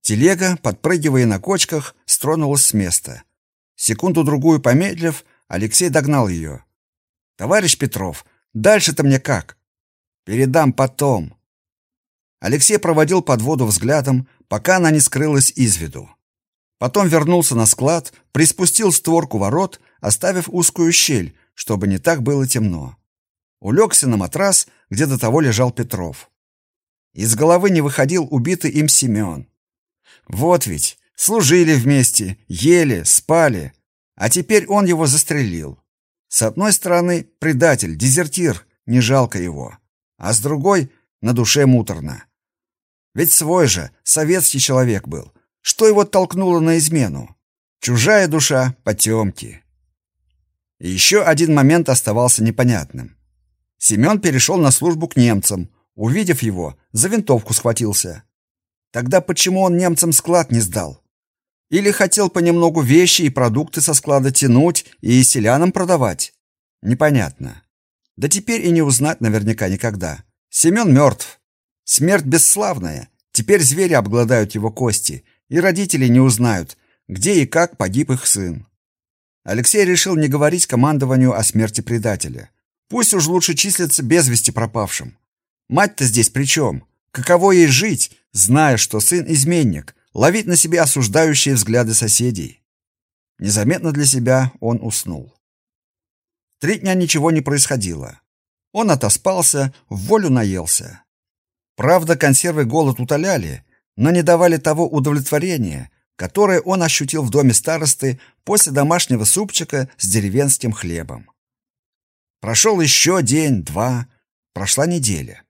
A: Телега, подпрыгивая на кочках, стронулась с места. Секунду-другую помедлив, Алексей догнал ее. «Товарищ Петров, дальше-то мне как?» «Передам потом». Алексей проводил подводу взглядом, пока она не скрылась из виду. Потом вернулся на склад, приспустил створку ворот, оставив узкую щель, чтобы не так было темно. Улегся на матрас, где до того лежал Петров. Из головы не выходил убитый им Семен. Вот ведь, служили вместе, ели, спали, а теперь он его застрелил. С одной стороны, предатель, дезертир, не жалко его, а с другой на душе муторно. Ведь свой же, советский человек был. Что его толкнуло на измену? Чужая душа потемки. И еще один момент оставался непонятным. Семен перешел на службу к немцам. Увидев его, за винтовку схватился. Тогда почему он немцам склад не сдал? Или хотел понемногу вещи и продукты со склада тянуть и селянам продавать? Непонятно. Да теперь и не узнать наверняка никогда. Семен мертв. Смерть бесславная. Теперь звери обгладают его кости, и родители не узнают, где и как погиб их сын. Алексей решил не говорить командованию о смерти предателя. Пусть уж лучше числится без вести пропавшим. Мать-то здесь при чем? Каково ей жить, зная, что сын изменник, ловить на себе осуждающие взгляды соседей? Незаметно для себя он уснул. Три дня ничего не происходило. Он отоспался, в волю наелся. Правда, консервы голод утоляли, но не давали того удовлетворения, которое он ощутил в доме старосты после домашнего супчика с деревенским хлебом. Прошел еще день, два, прошла неделя.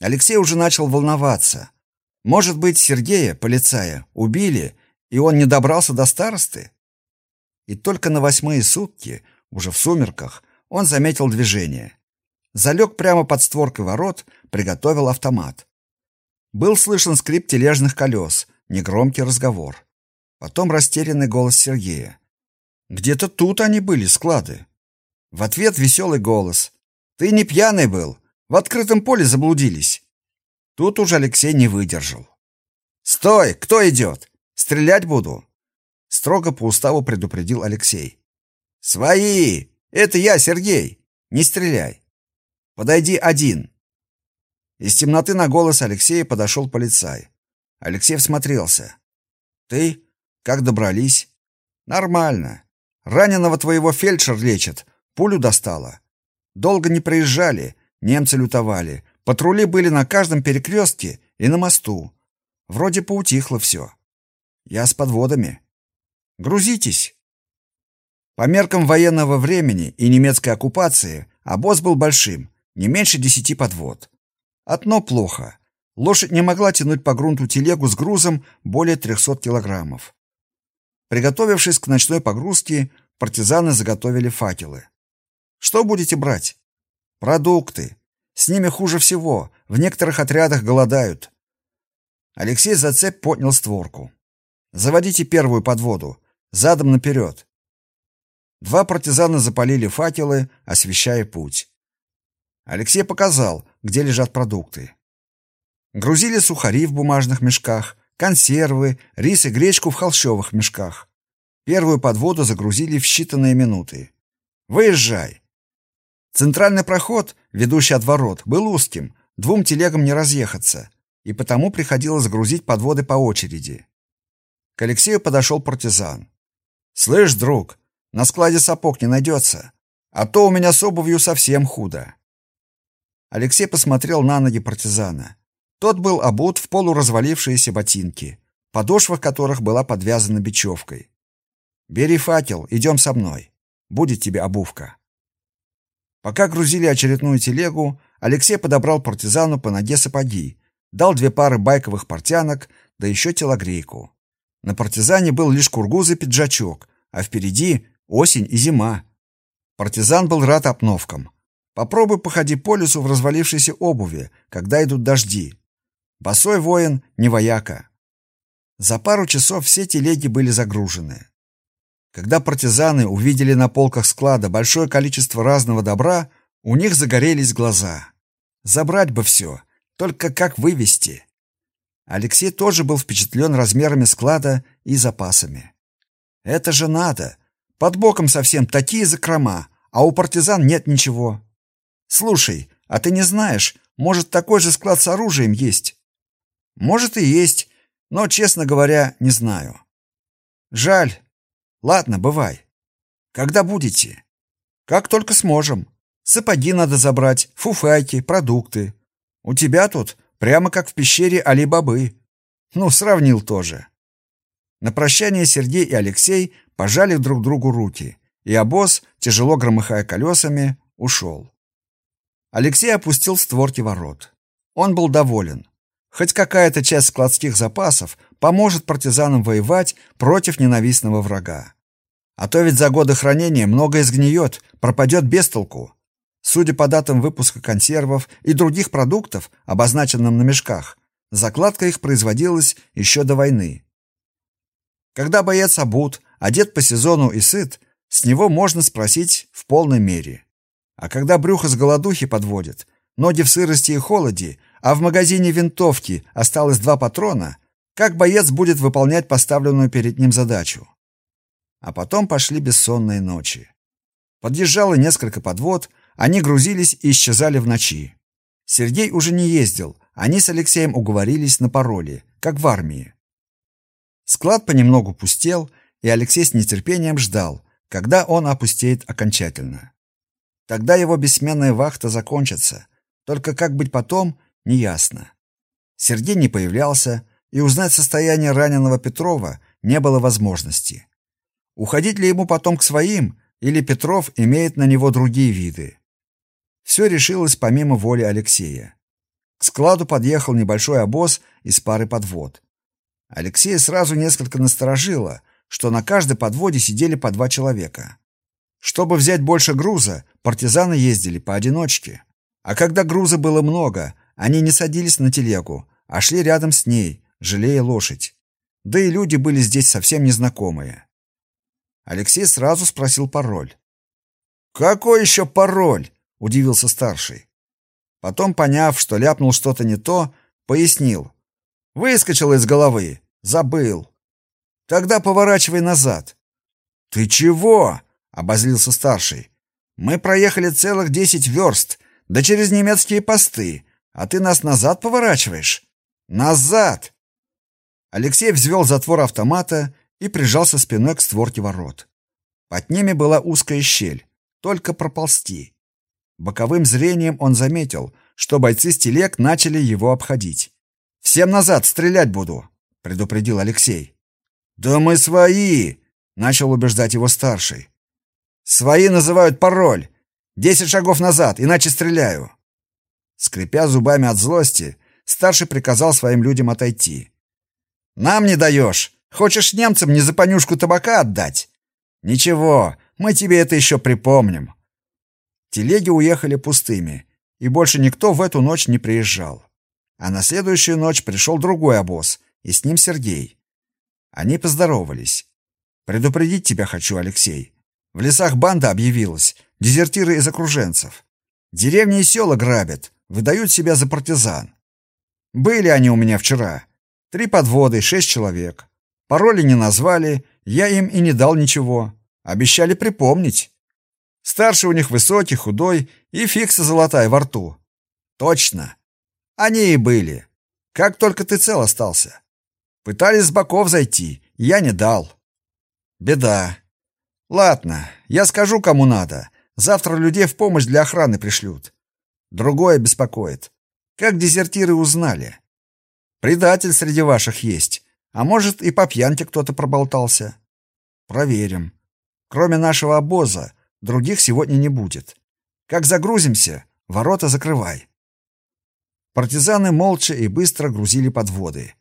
A: Алексей уже начал волноваться. Может быть, Сергея, полицая, убили, и он не добрался до старосты? И только на восьмые сутки, уже в сумерках, он заметил движение. Залег прямо под створкой ворот, приготовил автомат. Был слышен скрип тележных колес, негромкий разговор. Потом растерянный голос Сергея. Где-то тут они были, склады. В ответ веселый голос. Ты не пьяный был, в открытом поле заблудились. Тут уж Алексей не выдержал. Стой, кто идет? Стрелять буду. Строго по уставу предупредил Алексей. Свои! Это я, Сергей. Не стреляй. Подойди один. Из темноты на голос Алексея подошел полицай. Алексей всмотрелся. Ты? Как добрались? Нормально. Раненого твоего фельдшер лечит. Пулю достала. Долго не проезжали, немцы лютовали. Патрули были на каждом перекрестке и на мосту. Вроде поутихло все. Я с подводами. Грузитесь. По меркам военного времени и немецкой оккупации обоз был большим, не меньше десяти подвод. Одно плохо. Лошадь не могла тянуть по грунту телегу с грузом более 300 килограммов. Приготовившись к ночной погрузке, партизаны заготовили факелы. Что будете брать? Продукты. С ними хуже всего. В некоторых отрядах голодают. Алексей за цепь поднял створку. Заводите первую подводу, задом наперед. Два партизана запалили факелы, освещая путь. Алексей показал, где лежат продукты. Грузили сухари в бумажных мешках, консервы, рис и гречку в холщовых мешках. Первую подводу загрузили в считанные минуты. Выезжай. Центральный проход, ведущий от ворот, был узким, двум телегам не разъехаться, и потому приходилось грузить подводы по очереди. К Алексею подошел партизан. «Слышь, друг, на складе сапог не найдется, а то у меня с обувью совсем худо». Алексей посмотрел на ноги партизана. Тот был обут в полуразвалившиеся ботинки, подошва которых была подвязана бечевкой. «Бери факел, идем со мной. Будет тебе обувка». Пока грузили очередную телегу, Алексей подобрал партизану по ноге сапоги, дал две пары байковых портянок, да еще телогрейку. На партизане был лишь кургуз и пиджачок, а впереди осень и зима. Партизан был рад обновкам. Попробуй походи по лесу в развалившейся обуви, когда идут дожди. Босой воин не вояка. За пару часов все телеги были загружены. Когда партизаны увидели на полках склада большое количество разного добра, у них загорелись глаза. Забрать бы все, только как вывести? Алексей тоже был впечатлен размерами склада и запасами. Это же надо. Под боком совсем такие закрома, а у партизан нет ничего. Слушай, а ты не знаешь, может, такой же склад с оружием есть? Может и есть, но, честно говоря, не знаю. Жаль, Ладно, бывай. Когда будете? Как только сможем. Сапоги надо забрать, фуфайки, продукты. У тебя тут прямо как в пещере Али-Бабы. Ну, сравнил тоже. На прощание Сергей и Алексей пожали друг другу руки, и обоз, тяжело громыхая колесами, ушел. Алексей опустил створки ворот. Он был доволен. Хоть какая-то часть складских запасов поможет партизанам воевать против ненавистного врага. А то ведь за годы хранения многое сгниет, пропадет без толку. Судя по датам выпуска консервов и других продуктов, обозначенным на мешках, закладка их производилась еще до войны. Когда боец обут, одет по сезону и сыт, с него можно спросить в полной мере. А когда брюхо с голодухи подводит, ноги в сырости и холоде, а в магазине винтовки осталось два патрона, как боец будет выполнять поставленную перед ним задачу? А потом пошли бессонные ночи. Подъезжало несколько подвод, они грузились и исчезали в ночи. Сергей уже не ездил, они с Алексеем уговорились на пароли, как в армии. Склад понемногу пустел, и Алексей с нетерпением ждал, когда он опустеет окончательно. Тогда его бессменная вахта закончится, только как быть потом, неясно. Сергей не появлялся, и узнать состояние раненого Петрова не было возможности. Уходить ли ему потом к своим, или Петров имеет на него другие виды? Все решилось помимо воли Алексея. К складу подъехал небольшой обоз из пары подвод. Алексея сразу несколько насторожило, что на каждой подводе сидели по два человека. Чтобы взять больше груза, партизаны ездили поодиночке. А когда груза было много, они не садились на телегу, а шли рядом с ней, жалея лошадь. Да и люди были здесь совсем незнакомые. Алексей сразу спросил пароль. «Какой еще пароль?» — удивился старший. Потом, поняв, что ляпнул что-то не то, пояснил. «Выскочил из головы. Забыл. Тогда поворачивай назад». «Ты чего?» — обозлился старший. «Мы проехали целых десять верст, да через немецкие посты, а ты нас назад поворачиваешь? Назад!» Алексей взвел затвор автомата и прижался спиной к створке ворот. Под ними была узкая щель, только проползти. Боковым зрением он заметил, что бойцы с телег начали его обходить. «Всем назад, стрелять буду!» — предупредил Алексей. «Да мы свои!» — начал убеждать его старший. «Свои называют пароль. Десять шагов назад, иначе стреляю!» Скрипя зубами от злости, старший приказал своим людям отойти. «Нам не даешь!» Хочешь немцам не за понюшку табака отдать? Ничего, мы тебе это еще припомним. Телеги уехали пустыми, и больше никто в эту ночь не приезжал. А на следующую ночь пришел другой обоз, и с ним Сергей. Они поздоровались. «Предупредить тебя хочу, Алексей. В лесах банда объявилась, дезертиры из окруженцев. Деревни и села грабят, выдают себя за партизан. Были они у меня вчера. Три подводы, шесть человек. Пароли не назвали, я им и не дал ничего. Обещали припомнить. Старший у них высокий, худой и фикса золотая во рту. Точно. Они и были. Как только ты цел остался. Пытались с боков зайти, я не дал. Беда. Ладно, я скажу, кому надо. Завтра людей в помощь для охраны пришлют. Другое беспокоит. Как дезертиры узнали? Предатель среди ваших есть. А может, и по пьянке кто-то проболтался. Проверим. Кроме нашего обоза, других сегодня не будет. Как загрузимся, ворота закрывай. Партизаны молча и быстро грузили подводы.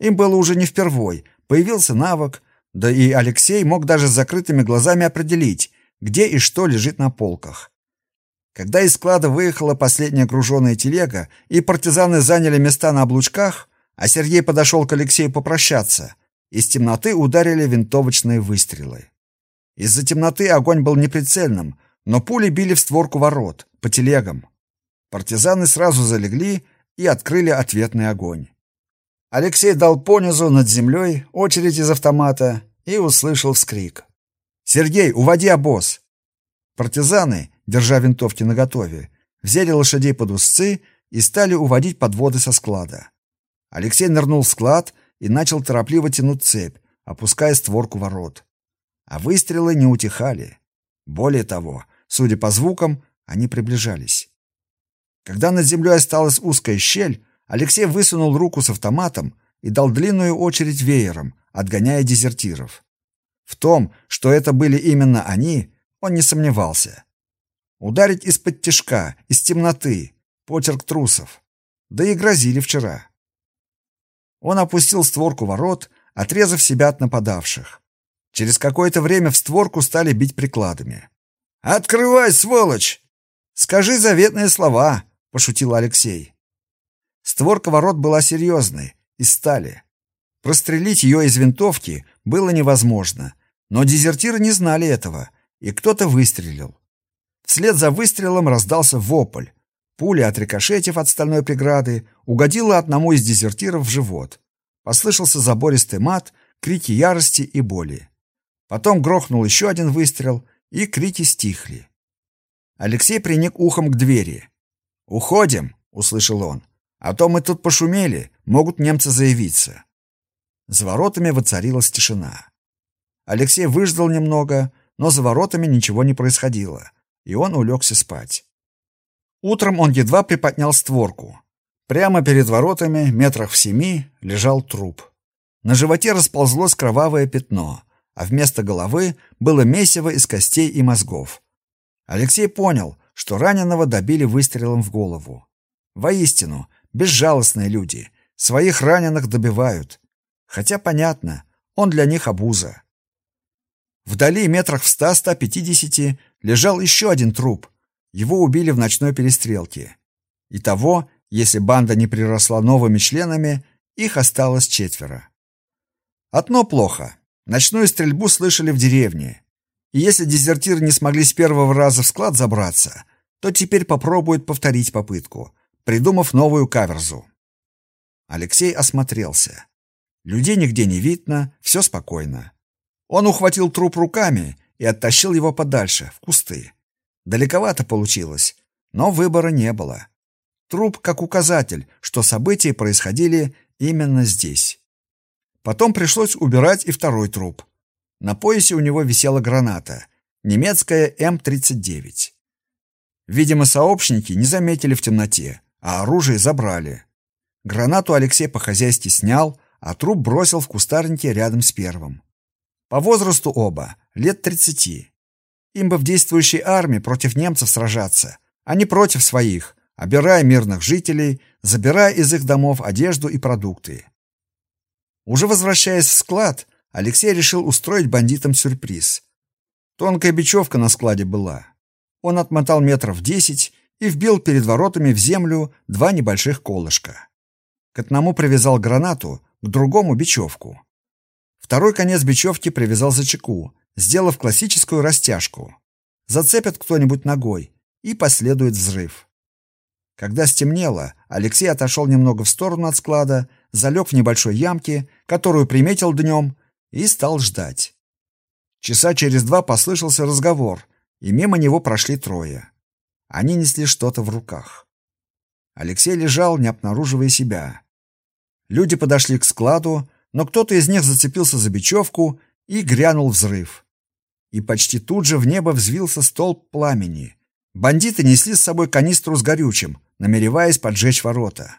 A: Им было уже не впервой, появился навык, да и Алексей мог даже с закрытыми глазами определить, где и что лежит на полках. Когда из склада выехала последняя груженная телега, и партизаны заняли места на облучках, а Сергей подошел к Алексею попрощаться, из темноты ударили винтовочные выстрелы. Из-за темноты огонь был неприцельным, но пули били в створку ворот, по телегам. Партизаны сразу залегли и открыли ответный огонь. Алексей дал понизу над землей очередь из автомата и услышал вскрик. «Сергей, уводи обоз!» Партизаны, держа винтовки наготове, взяли лошадей под узцы и стали уводить подводы со склада. Алексей нырнул в склад и начал торопливо тянуть цепь, опуская створку ворот. А выстрелы не утихали. Более того, судя по звукам, они приближались. Когда над землей осталась узкая щель, Алексей высунул руку с автоматом и дал длинную очередь веером, отгоняя дезертиров. В том, что это были именно они, он не сомневался. Ударить из-под тишка, из темноты, почерк трусов. Да и грозили вчера. Он опустил створку ворот, отрезав себя от нападавших. Через какое-то время в створку стали бить прикладами. «Открывай, сволочь! Скажи заветные слова!» — пошутил Алексей. Створка ворот была серьезной, из стали. Прострелить ее из винтовки было невозможно, но дезертиры не знали этого, и кто-то выстрелил. Вслед за выстрелом раздался вопль. Пуля, отрикошетив от стальной преграды, угодила одному из дезертиров в живот. Послышался забористый мат, крики ярости и боли. Потом грохнул еще один выстрел, и крики стихли. Алексей приник ухом к двери. «Уходим!» — услышал он. А то мы тут пошумели, могут немцы заявиться. За воротами воцарилась тишина. Алексей выждал немного, но за воротами ничего не происходило, и он улегся спать. Утром он едва приподнял створку. Прямо перед воротами, метрах в семи, лежал труп. На животе расползлось кровавое пятно, а вместо головы было месиво из костей и мозгов. Алексей понял, что раненого добили выстрелом в голову. Воистину, Безжалостные люди. Своих раненых добивают. Хотя понятно, он для них обуза. Вдали метрах в ста-ста пятидесяти лежал еще один труп. Его убили в ночной перестрелке. Итого, если банда не приросла новыми членами, их осталось четверо. Одно плохо. Ночную стрельбу слышали в деревне. И если дезертиры не смогли с первого раза в склад забраться, то теперь попробуют повторить попытку придумав новую каверзу. Алексей осмотрелся. Людей нигде не видно, все спокойно. Он ухватил труп руками и оттащил его подальше, в кусты. Далековато получилось, но выбора не было. Труп как указатель, что события происходили именно здесь. Потом пришлось убирать и второй труп. На поясе у него висела граната, немецкая М-39. Видимо, сообщники не заметили в темноте, а оружие забрали. Гранату Алексей по-хозяйски снял, а труп бросил в кустарнике рядом с первым. По возрасту оба, лет тридцати. Им бы в действующей армии против немцев сражаться, а не против своих, обирая мирных жителей, забирая из их домов одежду и продукты. Уже возвращаясь в склад, Алексей решил устроить бандитам сюрприз. Тонкая бечевка на складе была. Он отмотал метров десять и вбил перед воротами в землю два небольших колышка. К одному привязал гранату, к другому бечевку. Второй конец бечевки привязал за чеку, сделав классическую растяжку. Зацепит кто-нибудь ногой, и последует взрыв. Когда стемнело, Алексей отошел немного в сторону от склада, залег в небольшой ямке, которую приметил днем, и стал ждать. Часа через два послышался разговор, и мимо него прошли трое. Они несли что-то в руках. Алексей лежал, не обнаруживая себя. Люди подошли к складу, но кто-то из них зацепился за бечевку, и грянул взрыв. И почти тут же в небо взвился столб пламени. Бандиты несли с собой канистру с горючим, намереваясь поджечь ворота.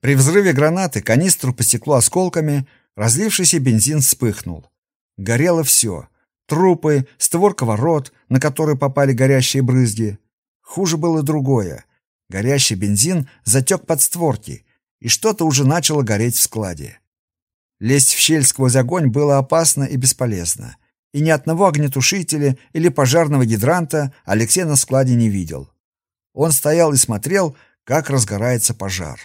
A: При взрыве гранаты канистру посекло осколками, разлившийся бензин вспыхнул. Горело все. Трупы, створка ворот, на которые попали горящие брызги. Хуже было другое. Горящий бензин затек под створки, и что-то уже начало гореть в складе. Лезть в щель сквозь огонь было опасно и бесполезно, и ни одного огнетушителя или пожарного гидранта Алексей на складе не видел. Он стоял и смотрел, как разгорается пожар.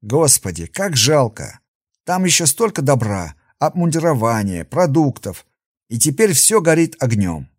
A: Господи, как жалко! Там еще столько добра, обмундирования, продуктов, и теперь все горит огнем.